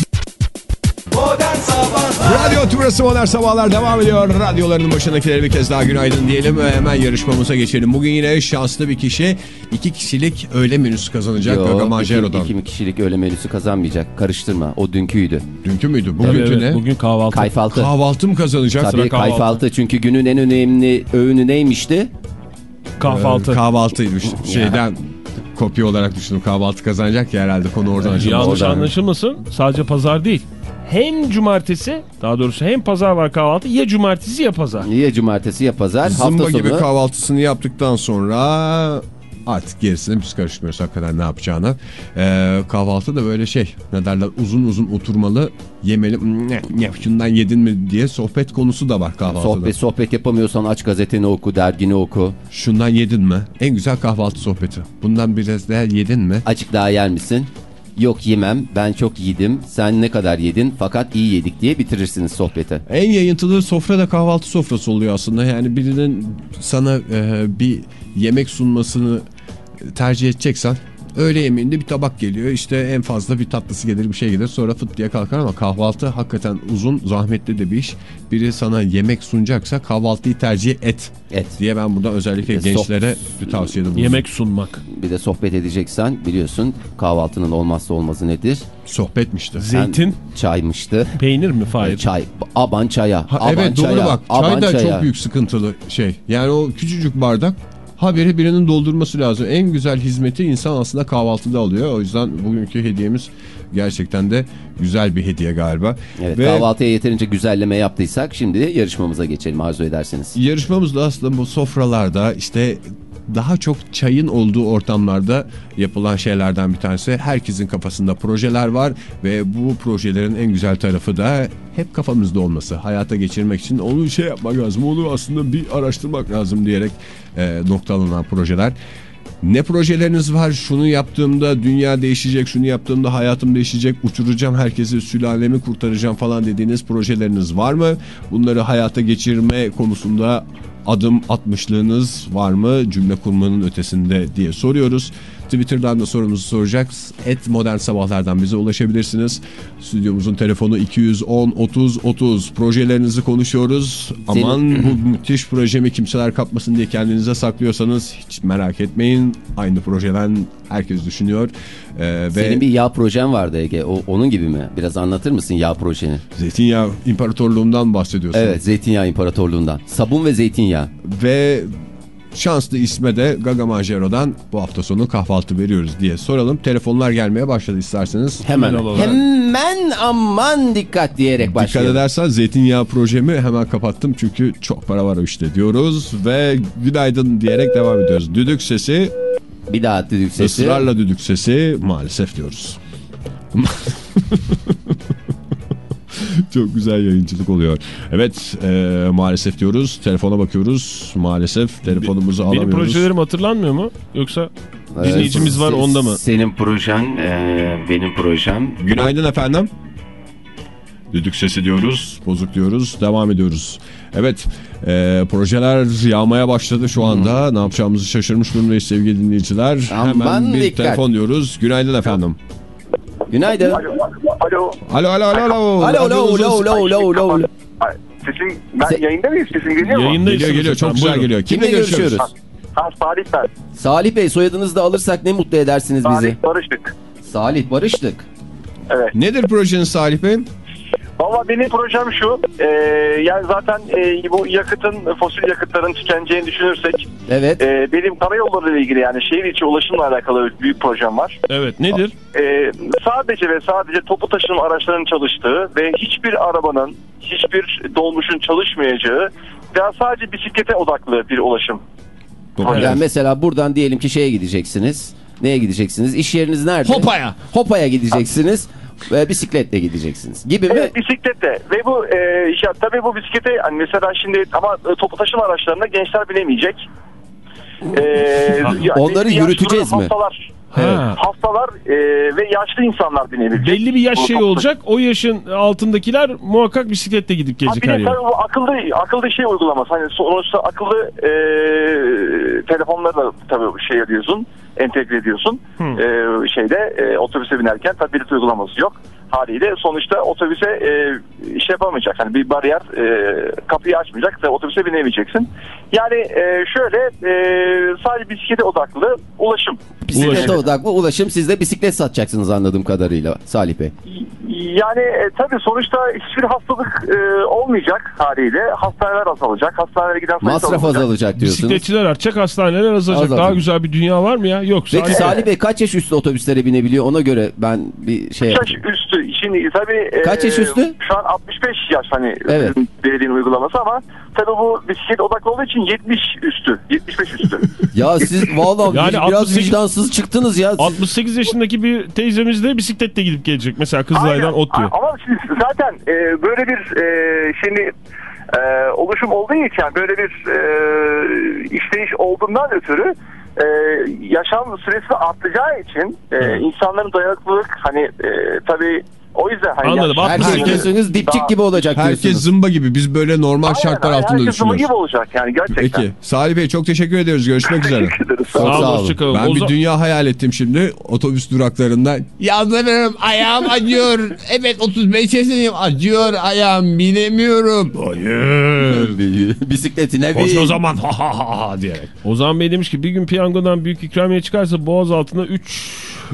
Modern Sabahlar Radyo Tümrüt'ü Modern Sabahlar devam ediyor. Radyoların başındakilere bir kez daha günaydın diyelim ve hemen yarışmamıza geçelim. Bugün yine şanslı bir kişi iki kişilik öğle menüsü kazanacak Yo, Gaga iki, Manjero'dan. iki kişilik öğle menüsü kazanmayacak. Karıştırma. O dünküydü. Dünkü müydü? Bugünkü evet, ne? Bugün kahvaltı. Kayfaltı. Kahvaltı mı kazanacak? Tabii kahvaltı. kayfaltı. Çünkü günün en önemli öğünü neymişti? kahvaltı. Ee, kahvaltıymış. Şeyden kopya olarak düşündüm. Kahvaltı kazanacak ya herhalde konu oradan açıldı. Yanlış Oradan. anlaşılmasın. Sadece pazar değil. Hem cumartesi daha doğrusu hem pazar var kahvaltı ya cumartesi ya pazar. Ya cumartesi ya pazar. Zımba hafta gibi sonu. kahvaltısını yaptıktan sonra artık gerisine biz karışmıyoruz hakikaten ne yapacağını. Ee, kahvaltı da böyle şey ne derler uzun uzun oturmalı yemeli ne, ne, şundan yedin mi diye sohbet konusu da var kahvaltıda. Sohbet sohbet yapamıyorsan aç gazeteni oku, dergini oku. Şundan yedin mi? En güzel kahvaltı sohbeti. Bundan biraz daha yedin mi? Açık daha yer misin? Yok yemem ben çok yedim sen ne kadar yedin fakat iyi yedik diye bitirirsiniz sohbeti. En yayıntılı sofra da kahvaltı sofrası oluyor aslında. Yani birinin sana e, bir yemek sunmasını tercih edeceksen Öğle yemeğinde bir tabak geliyor. İşte en fazla bir tatlısı gelir bir şey gelir. Sonra fıt diye kalkar ama kahvaltı hakikaten uzun zahmetli de bir iş. Biri sana yemek sunacaksa kahvaltıyı tercih et. Et. Diye ben burada özellikle Bir gençlere bir tavsiyede bulundum. Yemek sunmak. Bir de sohbet edeceksen biliyorsun kahvaltının olmazsa olmazı nedir? Sohbetmişti. Zeytin, Çaymıştı. peynir mi? Hayır. Çay. Aban çaya. Ha, aban evet doğru çaya, bak. aban Çay da çaya. çok büyük sıkıntılı şey. Yani o küçücük bardak haberi birinin doldurması lazım. En güzel hizmeti insan aslında kahvaltıda alıyor. O yüzden bugünkü hediyemiz gerçekten de güzel bir hediye galiba. Evet, Ve kahvaltıya yeterince güzelleme yaptıysak şimdi yarışmamıza geçelim arzu ederseniz. yarışmamız da aslında bu sofralarda işte daha çok çayın olduğu ortamlarda yapılan şeylerden bir tanesi. Herkesin kafasında projeler var ve bu projelerin en güzel tarafı da hep kafamızda olması. Hayata geçirmek için onu şey yapmak lazım, onu aslında bir araştırmak lazım diyerek e, noktalanan projeler. Ne projeleriniz var? Şunu yaptığımda dünya değişecek, şunu yaptığımda hayatım değişecek, uçuracağım herkesi, sülalemi kurtaracağım falan dediğiniz projeleriniz var mı? Bunları hayata geçirme konusunda adım atmışlığınız var mı? Cümle kurmanın ötesinde diye soruyoruz. Twitter'dan da sorumuzu soracağız. Et modern sabahlardan bize ulaşabilirsiniz. Stüdyomuzun telefonu 210 30 30. Projelerinizi konuşuyoruz. Senin- Aman bu müthiş projemi kimseler kapmasın diye kendinize saklıyorsanız hiç merak etmeyin. Aynı projeden herkes düşünüyor. Ee, ve Senin bir yağ projen vardı Ege. O, onun gibi mi? Biraz anlatır mısın yağ projeni? zeytinyağı imparatorluğundan bahsediyorsun. Evet zeytinyağı imparatorluğundan. Sabun ve zeytinyağı. Ve şanslı isme de Gaga Manjero'dan bu hafta sonu kahvaltı veriyoruz diye soralım. Telefonlar gelmeye başladı isterseniz. Hemen, alalım. hemen aman dikkat diyerek Dikkat başlayalım. edersen zeytinyağı projemi hemen kapattım çünkü çok para var o işte diyoruz ve günaydın diyerek devam ediyoruz. Düdük sesi, Bir daha düdük sesi. ısrarla düdük sesi maalesef diyoruz. Çok güzel yayıncılık oluyor. Evet e, maalesef diyoruz. Telefona bakıyoruz. Maalesef telefonumuzu Benim alamıyoruz. projelerim hatırlanmıyor mu? Yoksa dinleyicimiz var onda mı? Senin projen, e, benim projem. Günaydın efendim. Düdük sesi diyoruz, bozuk diyoruz, devam ediyoruz. Evet, e, projeler yağmaya başladı şu anda. Ne yapacağımızı şaşırmış durumdayız sevgili dinleyiciler. Aman Hemen bir dikkat. telefon diyoruz. Günaydın efendim. Günaydın. Alo. Alo, alo, alo, alo. Alo, alo, alo, alo, alo, Sesin, ben Se- yayında mıyım? Sesin geliyor mu? Yayındayız. Geliyor, geliyor. Çok güzel geliyor. Kimle görüşüyoruz? Ha, Salih ben. Salih Bey soyadınızı da alırsak ne mutlu edersiniz bizi. Salih Barıştık. Salih Barışlık. Evet. Nedir projeniz Salih Bey? Valla benim projem şu. E, yani zaten e, bu yakıtın, fosil yakıtların tükeneceğini düşünürsek Evet. e, benim karayolları ile ilgili yani şehir içi ulaşımla alakalı büyük projem var. Evet nedir? E, sadece ve sadece topu taşıma araçlarının çalıştığı ve hiçbir arabanın, hiçbir dolmuşun çalışmayacağı veya sadece bisiklete odaklı bir ulaşım. Yani mesela buradan diyelim ki şeye gideceksiniz. Neye gideceksiniz? İş yeriniz nerede? Hopaya. Hopaya gideceksiniz. Ve bisikletle gideceksiniz. Gibi mi? Evet bisikletle ve bu e, ya tabii bu bisiklete hani mesela şimdi ama e, toplu taşıma araçlarına gençler binemeyecek. E, ya- Onları yürüteceğiz mi? Hastalar, Ha. hastalar e, ve yaşlı insanlar binebilecek. Belli bir yaş Bu şey toplu- olacak. O yaşın altındakiler muhakkak bisikletle gidip Ha, gelecek bir her yere. tabii bu akıllı akıllı şey uygulaması. Hani sonuçta akıllı e, telefonları da tabii şey ediyorsun, entegre ediyorsun. E, şeyde e, otobüse binerken tabii bilet uygulaması yok. Haliyle sonuçta otobüse e, iş yapamayacak. Hani bir bariyer e, kapıyı açmayacak ve otobüse binemeyeceksin. Yani e, şöyle e, sadece bisiklete odaklı ulaşım. Bisiklete Ulaşım. odaklı ulaşım. Siz de bisiklet satacaksınız anladığım kadarıyla Salih Bey. Yani e, tabii sonuçta hiçbir hastalık e, olmayacak haliyle. Hastaneler azalacak. Hastanelere giden sayısı Masraf azalacak. azalacak diyorsunuz. Bisikletçiler artacak, hastaneler azalacak. Azalacak. Daha güzel bir dünya var mı ya? Yok. Peki Salih- Salih Bey kaç yaş üstü otobüslere binebiliyor? Ona göre ben bir şey yaş yapayım. üstü. Şimdi tabii e, Kaç yaş üstü? Şu an 65 yaş hani Evet. belediyenin uygulaması ama tabii bu bisiklet odaklı olduğu için 70 üstü. 75 üstü. Ya siz vallahi Yani biraz 68 vicdansız çıktınız ya. 68 yaşındaki bir teyzemiz de bisikletle gidip gelecek. Mesela Kızılay'dan ot diyor. Ama siz zaten e, böyle bir e, şimdi e, oluşum olduğu için böyle bir e, işleyiş olduğundan ötürü e, yaşam süresi artacağı için e, insanların dayanıklılık hani e, tabii O yüzden hani Anladım. yani- Herkes, Herkes- diyorsunuz dipçik Daha- gibi olacak Herkes diyorsunuz. zımba gibi. Biz böyle normal Aynen, şartlar aynen. altında Herkes zımba düşünüyoruz. gibi olacak yani gerçekten. Peki. Salih Bey çok teşekkür ediyoruz. Görüşmek üzere. Teşekkür ederiz. Sağ Çok olun, sağ olun. Ben O bir dünya hayal ettim şimdi otobüs duraklarında. Yalvarırım ayağım acıyor. Evet 35 yaşındayım acıyor ayağım binemiyorum. Hayır. Bisikletine Koş bir... o zaman ha ha ha ha diyerek. Ozan Bey demiş ki bir gün piyangodan büyük ikramiye çıkarsa boğaz altına 3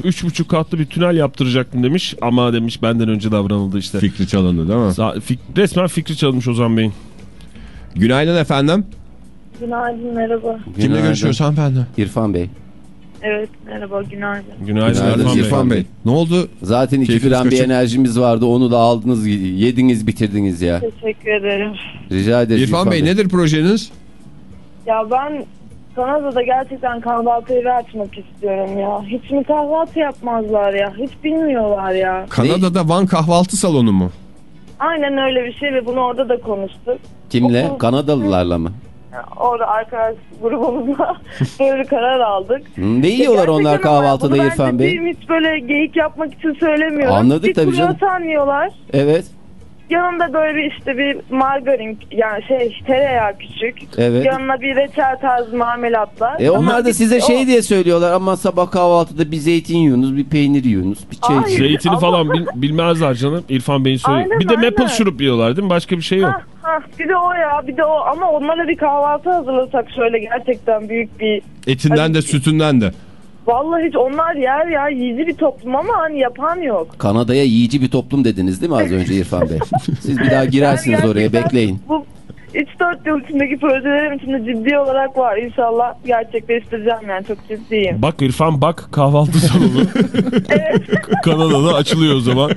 üç buçuk katlı bir tünel yaptıracaktım demiş. Ama demiş benden önce davranıldı işte. Fikri çalındı değil mi? Sa- fik- resmen fikri çalınmış Ozan Bey'in. Günaydın efendim. Günaydın merhaba. Kimle Günaydın. görüşüyoruz hanımefendi? İrfan Bey. Evet merhaba günaydın. Günaydın, Günaydın İrfan Bey. İrfan Bey. Ne oldu? Zaten iki gram bir enerjimiz vardı onu da aldınız yediniz bitirdiniz ya. Teşekkür ederim. Rica ederiz İrfan Bey nedir projeniz? Ya ben Kanada'da gerçekten kahvaltı evi açmak istiyorum ya. Hiç mi kahvaltı yapmazlar ya? Hiç bilmiyorlar ya. Kanada'da Van kahvaltı salonu mu? Aynen öyle bir şey ve bunu orada da konuştuk. Kimle? Okul- Kanadalılarla mı? Orada arkadaş grubumuzla böyle bir karar aldık. Ne yiyorlar Gerçekten onlar kahvaltıda İrfan Bey? Hiç böyle geyik yapmak için söylemiyorum. Anladık bir tabii canım. kruvasan yiyorlar. Evet. Yanında böyle bir işte bir margarin yani şey tereyağı küçük. Evet. Yanına bir reçel tarzı marmelatlar. E onlar da size O- şey diye söylüyorlar ama sabah kahvaltıda bir zeytin yiyorsunuz, bir peynir yiyorsunuz, bir çay Ay. içiyorsunuz. Zeytini Ama- falan bil- bilmezler canım. İrfan Bey'in söyledi. Aynen, Bir de maple aynen. şurup yiyorlar değil mi? Başka bir şey yok. Hah, hah, bir de o ya bir de o ama onlara bir kahvaltı hazırlasak şöyle gerçekten büyük bir Etinden de sütünden de. Vallahi hiç onlar yer ya yiyici bir toplum ama hani yapan yok. Kanada'ya yiyici bir toplum dediniz değil mi az önce İrfan Bey? Siz bir daha girersiniz Yani oraya bekleyin. Bu 3-4 yıl içindeki projelerim içinde ciddi olarak var. İnşallah gerçekleştireceğim yani çok ciddiyim. Bak İrfan bak kahvaltı salonu. Kanada'da açılıyor o zaman.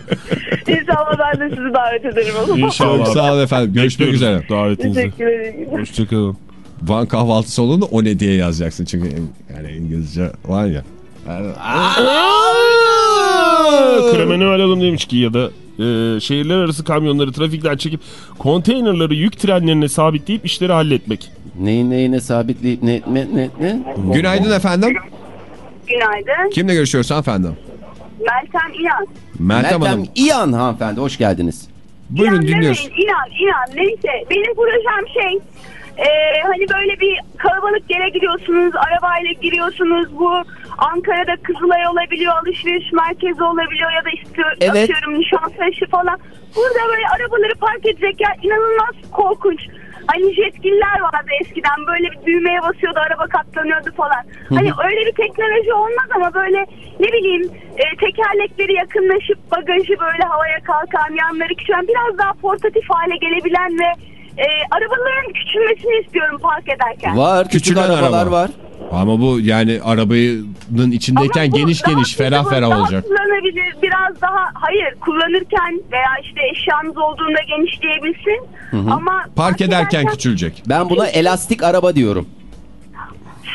İnşallah ben de sizi davet ederim o zaman. İnşallah. Çok sağ olun efendim. Görüşmek Bekliyoruz üzere. Davetinizi. Teşekkür ederim. Hoşçakalın. Van kahvaltı salonu o ne diye yazacaksın çünkü yani İngilizce var ya. Kremeni alalım demiş ki ya da e, şehirler arası kamyonları trafikten çekip konteynerları yük trenlerine sabitleyip işleri halletmek. Neyin neyine sabitleyip ne ne ne ne? Günaydın efendim. Günaydın. Kimle görüşüyoruz hanımefendi? Meltem İnan. Meltem, Hanım. Meltem İyan hanımefendi hoş geldiniz. Buyurun İnan dinliyoruz. demeyin, İnan, İnan. Neyse benim projem şey e, hani böyle bir kalabalık yere giriyorsunuz, arabayla giriyorsunuz. Bu Ankara'da Kızılay olabiliyor, alışveriş merkezi olabiliyor ya da işte Evet. atıyorum Nişantaşı falan. Burada böyle arabaları park edecek yer inanılmaz korkunç. Hani jetgiller vardı eskiden böyle bir düğmeye basıyordu araba katlanıyordu falan. Hani öyle bir teknoloji olmaz ama böyle ne bileyim e, tekerlekleri yakınlaşıp bagajı böyle havaya kalkan yanları küçülen biraz daha portatif hale gelebilen ve e, arabaların küçülmesini istiyorum park ederken. Var küçük Küçülen arabalar araba. var. Ama bu yani arabanın içindeyken Ama geniş geniş ferah ferah daha olacak. kullanabilir biraz daha hayır kullanırken veya işte eşyanız olduğunda genişleyebilsin. Ama Park ederken küçülecek. Ben buna elastik araba diyorum.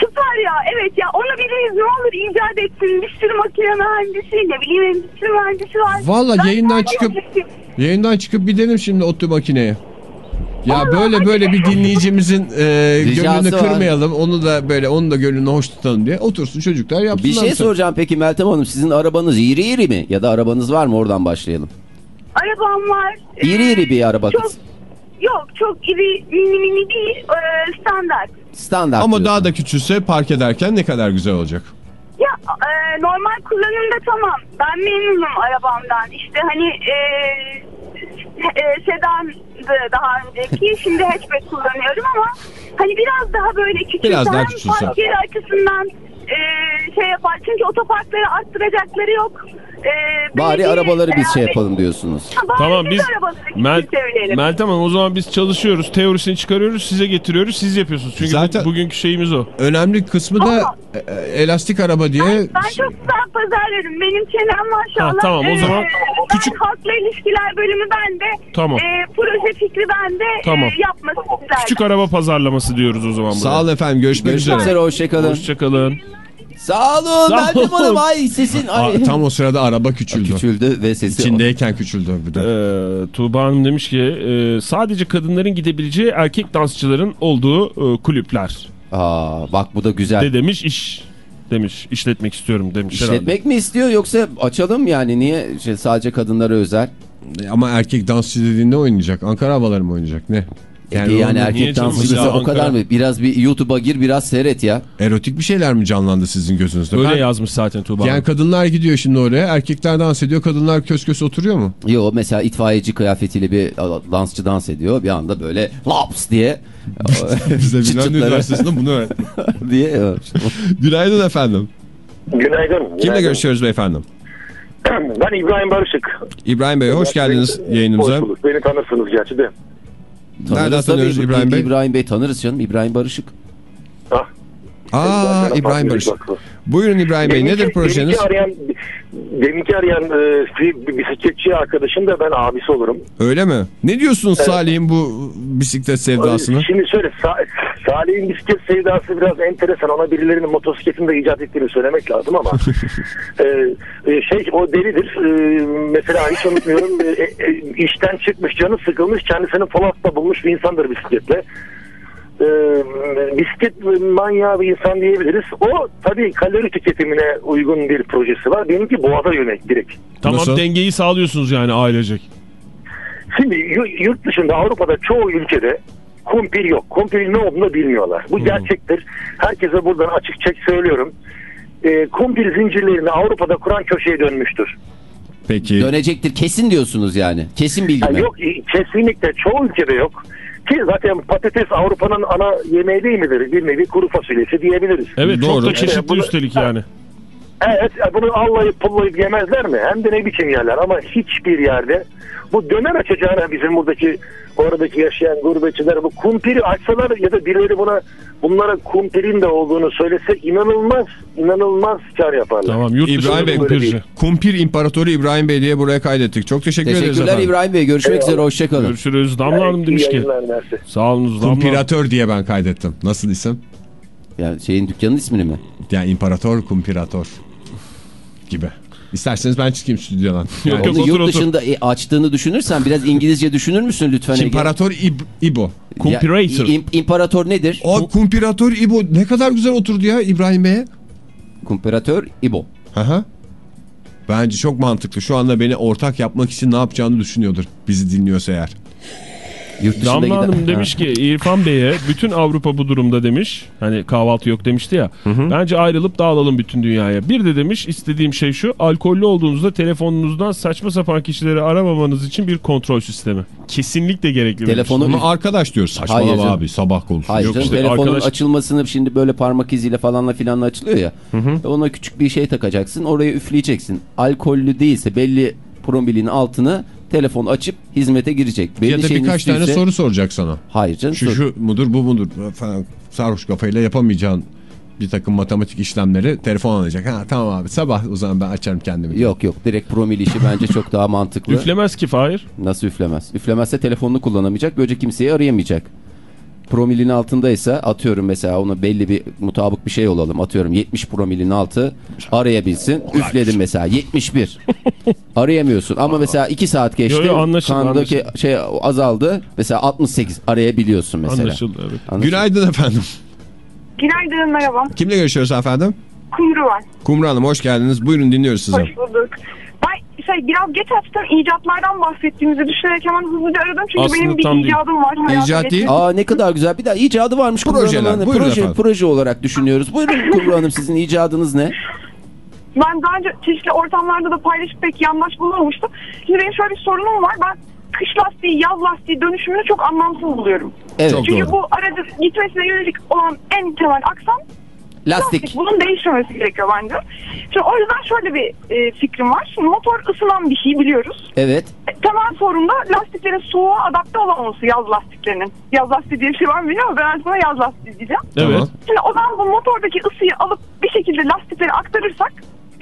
Süper ya evet ya onu biriniz ne olur icat etsin. Bir sürü makine mühendisi ne bileyim endüstri mühendisi var. Vallahi Ben yayından çıkıp yayından çıkıp gidelim şimdi otu makineye. Ya Allah, böyle böyle bir dinleyicimizin e, gönlünü var. kırmayalım. Onu da böyle onun da gönlünü hoş tutalım diye otursun çocuklar yapsınlar. Bir şey soracağım peki Meltem Hanım sizin arabanız iri iri mi? Ya da arabanız var mı oradan başlayalım. Arabam var. İri Ee, iri bir araba Çok, kız. yok çok iri mini mini değil ee, standart. Standart Ama diyorsun. daha da küçülse park ederken ne kadar güzel olacak. Ya e, normal kullanımda tamam. Ben memnunum arabamdan. İşte hani e, e, sedandı daha önceki. Şimdi hatchback kullanıyorum ama hani biraz daha böyle küçük. Biraz daha küçülse. Park yeri açısından e, şey yapar. Çünkü otoparkları arttıracakları yok. E, Bari arabaları biz şey e, yapalım diyorsunuz. Ha, bari Tamam biz Mel. Meltem Hanım o zaman biz çalışıyoruz. Teorisini çıkarıyoruz size getiriyoruz siz yapıyorsunuz. Çünkü Zaten- bu- bugünkü şeyimiz o. Önemli kısmı da Ama- e, e, elastik araba diye Ben, ben çok güzel pazarlarım. Benim çenem maşallah. Ha, tamam, o Ee, zaman ben küçük- halkla ilişkiler bölümü bende. Tamam. Ee, proje fikri bende. Tamam. Ee, yapması güzel. Küçük araba pazarlaması diyoruz o zaman. Sağ olun efendim görüşmek Görüşmek üzere. üzere hoşçakalın. Hoşçakalın. Sağ olun Sağ Meltem. Hanım ay sesin Aa, ay. tam o sırada araba küçüldü. Küçüldü ve sesi. İçindeyken küçüldü bir de. Ee, Tuğba Hanım demiş ki e, sadece kadınların gidebileceği erkek dansçıların olduğu e, kulüpler Aa, bak bu da güzel. de demiş iş. demiş. İşletmek istiyorum demiş herhalde. İşletmek mi istiyor yoksa açalım yani niye şey, sadece kadınlara özel? Ama erkek dansçı dediğin ne oynayacak? Ankara havaları mı oynayacak? Ne? Yani, yani niye erkek dansçısı o kadar Ankara. mı? Biraz bir YouTube'a gir biraz seyret ya. Erotik bir şeyler mi canlandı sizin gözünüzde? Öyle Ben- yazmış zaten Tuğba. Yani kadınlar gidiyor şimdi oraya. Erkekler dans ediyor. Kadınlar kös kös oturuyor mu? Yo mesela itfaiyeci kıyafetiyle bir dansçı dans ediyor. Bir anda böyle laps diye Bize Çıt Bilal. Üniversitesi'nde bunu öğret. diye Günaydın efendim. Günaydın. Kimle Günaydın. görüşüyoruz beyefendi? Ben İbrahim Barışık. İbrahim Bey hoş geldiniz yayınımıza. Hoş bulduk. Beni tanırsınız gerçi de. Nereden Tanırız tabii tanıyoruz İbrahim Bey? İbrahim Bey tanırız canım. İbrahim Barışık. Ah. Aa İbrahim Barış. Buyurun İbrahim Bey nedir Deminki- projeniz? Deminki arayan, deminki arayan e, bir, bisikletçi arkadaşım da ben abisi olurum. Öyle mi? Ne diyorsunuz Salih'in bu bisiklet sevdasını? Şimdi şöyle Sa- Salih'in bisiklet sevdası biraz enteresan. Ona birilerinin motosikletini de icat ettiğini söylemek lazım ama e, e, şey o delidir. E, mesela hiç unutmuyorum. E, e, işten çıkmış, canı sıkılmış, kendisini Polat'ta bulmuş bir insandır bisikletle. E, bisiklet manyağı bir insan diyebiliriz. O tabii kalori tüketimine uygun bir projesi var. Benimki boğaza yönelik direkt. Tamam Nasıl? dengeyi sağlıyorsunuz yani ailecek. Şimdi yu- yurt dışında Avrupa'da çoğu ülkede kumpir yok. Kumpirin ne olduğunu bilmiyorlar. Bu gerçektir. Herkese buradan açıkça söylüyorum. E, kumpir zincirlerini Avrupa'da kuran köşeye dönmüştür. Peki. Dönecektir kesin diyorsunuz yani. Kesin bilgi Yani mi? yok kesinlikle çoğu ülkede yok. Ki zaten patates Avrupa'nın ana yemeği değil midir? Bir nevi kuru fasulyesi diyebiliriz. Evet Doğru. çok da çeşitli bunu- üstelik yani. Evet e, bunu allayıp pullayıp yemezler mi? Hem de ne biçim yerler ama hiçbir yerde bu döner açacağına bizim buradaki oradaki yaşayan gurbetçiler bu kumpiri açsalar ya da birileri buna bunlara kumpirin de olduğunu söylese inanılmaz inanılmaz kar yaparlar. Tamam yurt İbrahim Bey, kumpirci. Kumpir İmparatoru İbrahim Bey diye buraya kaydettik. Çok teşekkür ederiz Teşekkürler efendim. İbrahim Bey. Görüşmek üzere. Hoşçakalın. Görüşürüz. Damla Hanım İyi demiş ki. Sağ olunuz Damla. Kumpiratör diye ben kaydettim. Nasıl isim? Yani şeyin dükkanın ismini mi? Yani imparator, kumpirator gibi. İsterseniz ben çıkayım stüdyodan. Yok, Yani, yok. Otur, yurt otur. dışında e, açtığını düşünürsen biraz İngilizce düşünür müsün lütfen? İmparator İb İbo. Kumpirator. Ya, im- imparator nedir? O kumpirator İbo ne kadar güzel oturdu ya İbrahim Bey'e. Kumparator İbo. Hı hı. Bence çok mantıklı. Şu anda beni ortak yapmak için ne yapacağını düşünüyordur. Bizi dinliyorsa eğer. Yurt dışında Damla giden- Hanım demiş ki İrfan Bey'e bütün Avrupa bu durumda demiş. Hani kahvaltı yok demişti ya. Bence ayrılıp dağılalım bütün dünyaya. Bir de demiş istediğim şey şu. Alkollü olduğunuzda telefonunuzdan saçma sapan kişileri aramamanız için bir kontrol sistemi. Kesinlikle gerekli. Telefonu Ama arkadaş diyor. Saçmalama abi sabah konuşuyor. Hayır Yok canım, işte telefonun arkadaş- açılmasını şimdi böyle parmak iziyle falanla filanla açılıyor ya. Ona küçük bir şey takacaksın. Oraya üfleyeceksin. Alkollü değilse belli promilin altını telefon açıp hizmete girecek. Belli Ya da birkaç tane üstüyse- soru soracak sana. Hayır canım. Şu şu mudur bu mudur falan sarhoş kafayla yapamayacağın bir takım matematik işlemleri telefon alacak. Ha tamam abi sabah o zaman ben açarım kendimi. Yok yok direkt promil işi bence çok daha mantıklı. Üflemez ki Fahir. Nasıl üflemez? Üflemezse telefonunu kullanamayacak. Böylece kimseyi arayamayacak. Promilin altındaysa atıyorum mesela ona belli bir mutabık bir şey olalım. Atıyorum 70 promilin altı arayabilsin. Üfledim mesela 71. Arayamıyorsun ama mesela 2 saat geçti. Yo, yo, anlaşıldı, Kandaki şey azaldı. Mesela 68 arayabiliyorsun mesela. Anlaşıldı evet. Anlaşıldı. Günaydın efendim. Günaydın merhaba. Kimle görüşüyoruz efendim? Kumru var. Kumru Hanım hoş geldiniz. Buyurun dinliyoruz sizi. Hoş bulduk. Şey biraz geç açtım icatlardan bahsettiğinizi düşünerek hemen hızlıca aradım. Çünkü Aslında benim bir tam değil. icadım var. hayata İcat değil. Aa ne kadar güzel. Bir daha icadı varmış. Kumru Projeler, Hanım. buyurun proje, efendim. proje olarak düşünüyoruz. Buyurun Kumru Hanım sizin icadınız ne? Ben daha önce çeşitli ortamlarda da paylaşıp pek yandaş bulamamıştım. Şimdi benim şöyle bir sorunum var. Ben kış lastiği, yaz lastiği dönüşümünü çok anlamsız buluyorum. Evet. Çok Çünkü doğru. bu aracın gitmesine yönelik olan en temel aksam Lastik. Bunun değişmemesi gerekiyor bence. Şimdi o yüzden şöyle bir e, fikrim var. Şimdi motor ısınan bir şey biliyoruz. Evet. E, temel sorun da lastiklerin soğuğa adapte olamaması yaz lastiklerinin. Yaz lastiği diye bir şey var mı bilmiyorum. Ben artık buna yaz lastiği diyeceğim. Evet. Şimdi o zaman bu motordaki ısıyı alıp bir şekilde lastikleri aktarırsak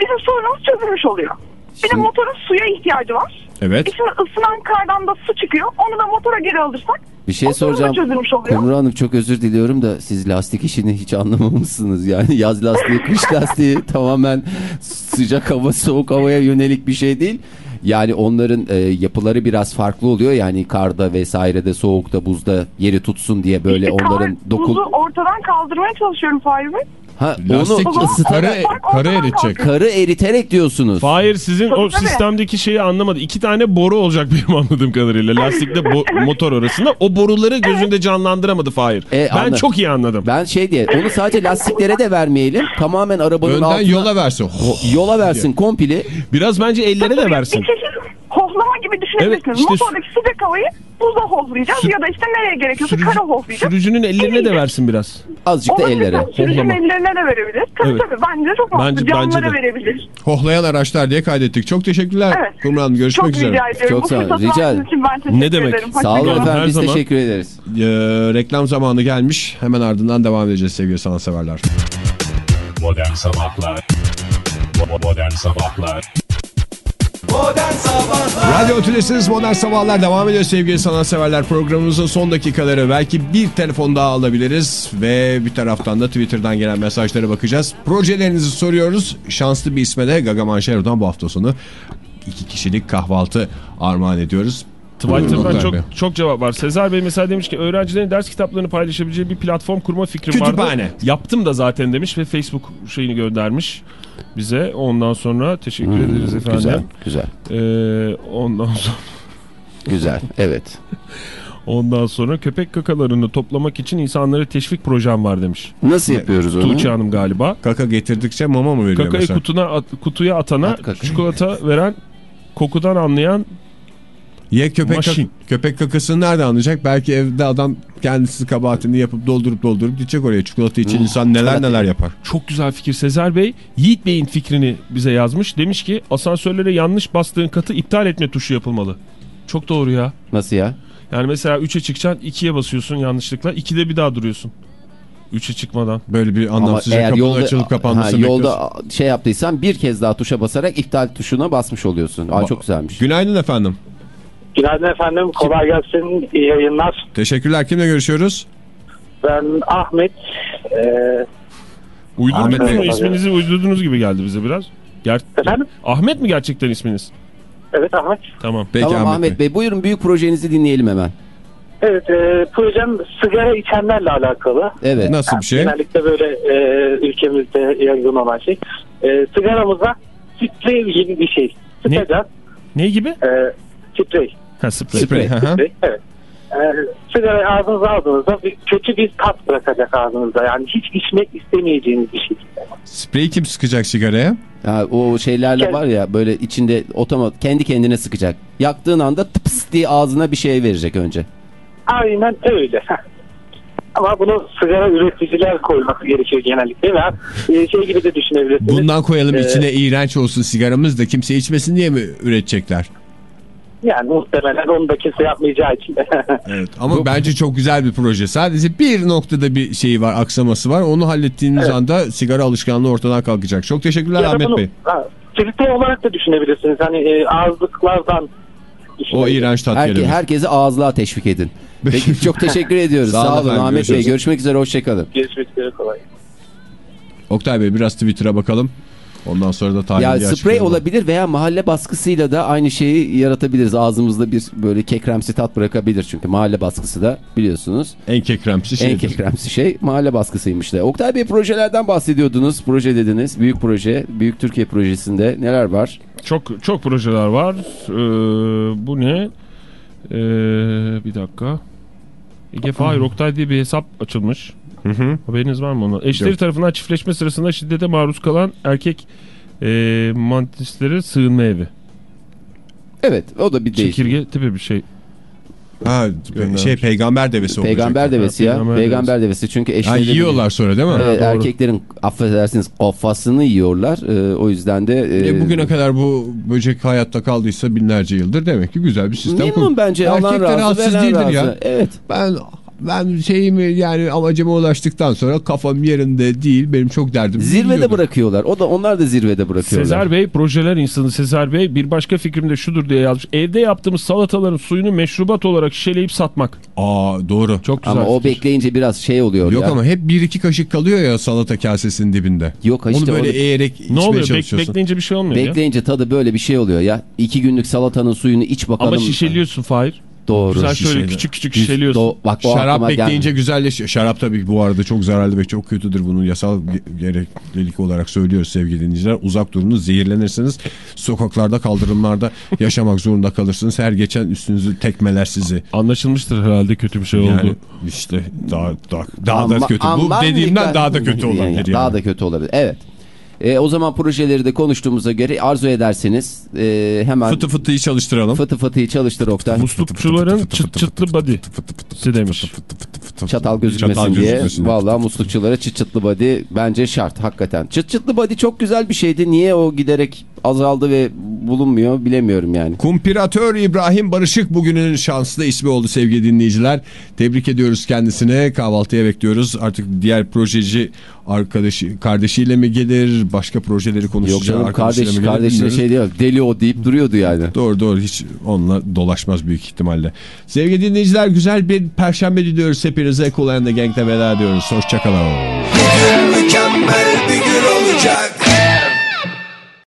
bizim sorunumuz çözülmüş oluyor. Bir de motorun suya ihtiyacı var. Evet. E şimdi ısınan kardan da su çıkıyor. Onu da motora geri alırsak Bir şey o sorun da soracağım. çözülmüş oluyor. Kumru Hanım çok özür diliyorum da siz lastik işini hiç anlamamışsınız. Yani yaz lastiği, kış lastiği tamamen sıcak hava, soğuk havaya yönelik bir şey değil. Yani onların e, yapıları biraz farklı oluyor. Yani karda vesairede, soğukta, buzda yeri tutsun diye böyle İşte onların kar, dokun... buzu ortadan kaldırmaya çalışıyorum Fahir Bey. Ha, Lastik onu ısıtarak karı, karı eritecek. karı eriterek diyorsunuz. Fahir sizin o sistemdeki şeyi anlamadı. İki tane boru olacak benim anladığım kadarıyla. Lastikle bo- motor arasında. O boruları gözünde canlandıramadı Fahir. E, ben anladım. çok iyi anladım. Ben şey diye onu sadece lastiklere de vermeyelim. Tamamen arabanın Önden altına yola versin. yola versin kompili. Biraz bence ellere de versin. Gibi düşünebilirsiniz. Evet, işte Motordaki sıcak havayı buzla hohlayacağız ya da işte nereye gerekiyorsa kara hohlayacağız. Sürücünün ellerine de versin biraz. Azıcık da Olabilir. ellere. Sürücünün ellerine de verebilir. Tabii Evet. tabii bence çok Bence- mantıklı. bence Canlara de. verebilir. Hohlayan araçlar diye kaydettik. Çok teşekkürler. Evet. Kumru Hanım görüşmek Çok üzere. rica ediyorum. Çok sağ olun. Rica ederim. Ne demek? ederim. Sağ olun efendim biz zaman. teşekkür ederiz. Ee, reklam zamanı gelmiş. Hemen ardından devam edeceğiz sevgili sanatseverler. Modern Sabahlar Modern Sabahlar Modern Sabahlar Radyo Tülesi'niz Modern Sabahlar devam ediyor sevgili sanatseverler. Programımızın son dakikaları belki bir telefon daha alabiliriz. Ve bir taraftan da Twitter'dan gelen mesajlara bakacağız. Projelerinizi soruyoruz. Şanslı bir isme de Gaga Manşero'dan bu hafta sonu iki kişilik kahvaltı armağan ediyoruz. Twitter'dan çok çok cevap var. Sezer Bey mesela demiş ki öğrencilerin ders kitaplarını paylaşabileceği bir platform kurma fikrim vardı. Kütüphane. Yaptım da zaten demiş ve Facebook şeyini göndermiş bize. Ondan sonra teşekkür ederiz efendim. Güzel, güzel, Ee, ondan sonra güzel. Evet. ondan sonra köpek kakalarını toplamak için insanlara teşvik projem var demiş. Nasıl yapıyoruz onu? Tuğçe Hanım galiba. Kaka getirdikçe mama mı veriyor Kakayı mesela? kutuna at- kutuya atana At kakayı. çikolata veren kokudan anlayan Ya köpek, Maşin. kak- köpek kakasını nerede anlayacak? Belki evde adam kendisi kabahatini yapıp doldurup doldurup gidecek oraya. Çikolata için insan neler çikolata. neler yapar. Çok güzel fikir Sezer Bey. Yiğit Bey'in fikrini bize yazmış. Demiş ki asansörlere yanlış bastığın katı iptal etme tuşu yapılmalı. Çok doğru ya. Nasıl ya? Yani mesela 3'e çıkacaksın 2'ye basıyorsun yanlışlıkla. 2'de bir daha duruyorsun. 3'e çıkmadan. Böyle bir anlamsızca kapının yolda, açılıp kapanması ha, yolda şey yaptıysan bir kez daha tuşa basarak iptal tuşuna basmış oluyorsun. Aa, çok güzelmiş. Günaydın efendim. Günaydın efendim. Kolay gelsin. İyi yayınlar. Teşekkürler. Kimle görüşüyoruz? Ben Ahmet. Ee, Uydurdunuz Ahmet mu? Bey. İsminizi uydurdunuz gibi geldi bize biraz. Ger efendim? Ahmet mi gerçekten isminiz? Evet Ahmet. Tamam. Peki tamam Ahmet, Bey. buyurun büyük projenizi dinleyelim hemen. Evet e, projem sigara içenlerle alakalı. Evet. Nasıl bir şey? Genellikle böyle e, ülkemizde yaygın olan şey. E, sigaramıza sprey gibi bir şey. Ne? Sıkacağız. Ne gibi? E, sprey. Ha sprey. Sprey. hı hı. Sprey, Evet. E, sigarayı ağzınıza aldığınızda bir, kötü bir tat bırakacak ağzınızda. Yani hiç içmek istemeyeceğiniz bir şey. Spreyi kim sıkacak sigaraya? Ha, o şeylerle Gel. var ya böyle içinde otomat kendi kendine sıkacak. Yaktığın anda tıps diye ağzına bir şey verecek önce. Aynen öyle. Ama bunu sigara üreticiler koyması gerekiyor genellikle. Veya e, şey gibi de düşünebilirsiniz. Bundan koyalım Ee, içine iğrenç olsun sigaramız da kimse içmesin diye mi üretecekler? Yani muhtemelen onu da kimse yapmayacağı için. Evet. Ama bence çok güzel bir proje. Sadece bir noktada bir şeyi var, aksaması var. Onu hallettiğiniz Evet. anda sigara alışkanlığı ortadan kalkacak. Çok teşekkürler Ya Ahmet bunu, Bey. ha, filtre olarak da düşünebilirsiniz. Hani e, ağızlıklardan O iğrenç tat Herke, herkese ağızlığa teşvik edin. Peki çok teşekkür ediyoruz. Sağ olun Sağ olun efendim, Ahmet Bey. Görüşmek üzere hoşçakalın. Görüşmek üzere kolay. Oktay Bey biraz Twitter'a bakalım. Ondan sonra da tarihi Ya sprey olabilir veya mahalle baskısıyla da aynı şeyi yaratabiliriz. Ağzımızda bir böyle kekremsi tat bırakabilir çünkü mahalle baskısı da biliyorsunuz. En kekremsi En şeydir. kekremsi şey mahalle baskısıymış da. Oktay Bey projelerden bahsediyordunuz. Proje dediniz. Büyük proje. Büyük Türkiye projesinde neler var? Çok çok projeler var. Ee, bu ne? Ee, bir dakika. Ege Fahir Oktay diye bir hesap açılmış. Hı hı. Haberiniz var mı ona? Eşleri Yok. tarafından çiftleşme sırasında şiddete maruz kalan erkek e, mantistlere sığınma evi. Evet o da bir değişik. Çekirge tipi bir şey. Ha, Göndermiş. şey peygamber devesi olacak. Peygamber devesi ya. Peygamber Peygamber, devesi. çünkü Ha, eşleri... yiyorlar sonra değil mi? Evet, doğru. erkeklerin affedersiniz kafasını yiyorlar. Ee, o yüzden de... e, E, bugüne kadar bu böcek hayatta kaldıysa binlerce yıldır demek ki güzel bir sistem. Memnun bence. Allah Erkekler razı, rahatsız veren değildir razı. ya. Evet. Ben ben şeyimi yani amacıma ulaştıktan sonra kafam yerinde değil. Benim çok derdim. Zirvede Biliyordur. bırakıyorlar. O da onlar da zirvede bırakıyorlar. Sezer Bey projeler insanı Sezer Bey bir başka fikrim de şudur diye yazmış. Evde yaptığımız salataların suyunu meşrubat olarak şişeleyip satmak. Aa doğru. Çok güzel. Ama o bekleyince biraz şey oluyor Yok ya. ama hep bir iki kaşık kalıyor ya salata kasesinin dibinde. Yok işte Onu böyle orada- eğerek içmeye ne oluyor? Çalışıyorsun. bekleyince bir şey olmuyor ya. Bekleyince tadı böyle bir şey oluyor ya. İki günlük salatanın suyunu iç bakalım. Ama şişeliyorsun Fahir. Doğru. Güzel şöyle Şişede. küçük küçük Biz şişeliyorsun. do- bak Şarap bekleyince geldi. güzelleşiyor. Şarap tabii bu arada çok zararlı ve çok kötüdür. Bunu yasal ge- gereklilik olarak söylüyoruz sevgili dinleyiciler. Uzak durunuz. Zehirlenirseniz sokaklarda kaldırımlarda yaşamak zorunda kalırsınız. Her geçen üstünüzü tekmeler sizi. Anlaşılmıştır herhalde kötü bir şey Yani oldu. işte daha, daha, daha da kötü. Bu dediğimden daha da kötü Yani olabilir. Daha yani. da kötü olabilir. Evet. E, o zaman projeleri de konuştuğumuza göre arzu ederseniz e, hemen Fıtı fıtıyı çalıştıralım. fıtı fıtıyı çalıştır Oktay. Muslukçuların çıt çıtlı body demiş. Çatal gözükmesin Çatal diye. gözükmesin diye. Vallahi muslukçulara çıt çıtlı body bence şart hakikaten. Çıt çıtlı body çok güzel bir şeydi. Niye o giderek azaldı ve bulunmuyor bilemiyorum yani. Kumpiratör İbrahim Barışık bugünün şanslı ismi oldu sevgili dinleyiciler. Tebrik ediyoruz kendisine. Kahvaltıya bekliyoruz. Artık diğer projeci arkadaşı kardeşiyle mi gelir? Başka projeleri Yok konuşacak canım arkadaşıyla kardeş mı gelir kardeşine şey diyor. Deli o deyip duruyordu yani. Doğru doğru hiç onunla dolaşmaz büyük ihtimalle. Sevgili dinleyiciler güzel bir perşembe diliyoruz hepinize. And the Gang'de veda ediyoruz. Hoşçakalın. Mükemmel bir gün olacak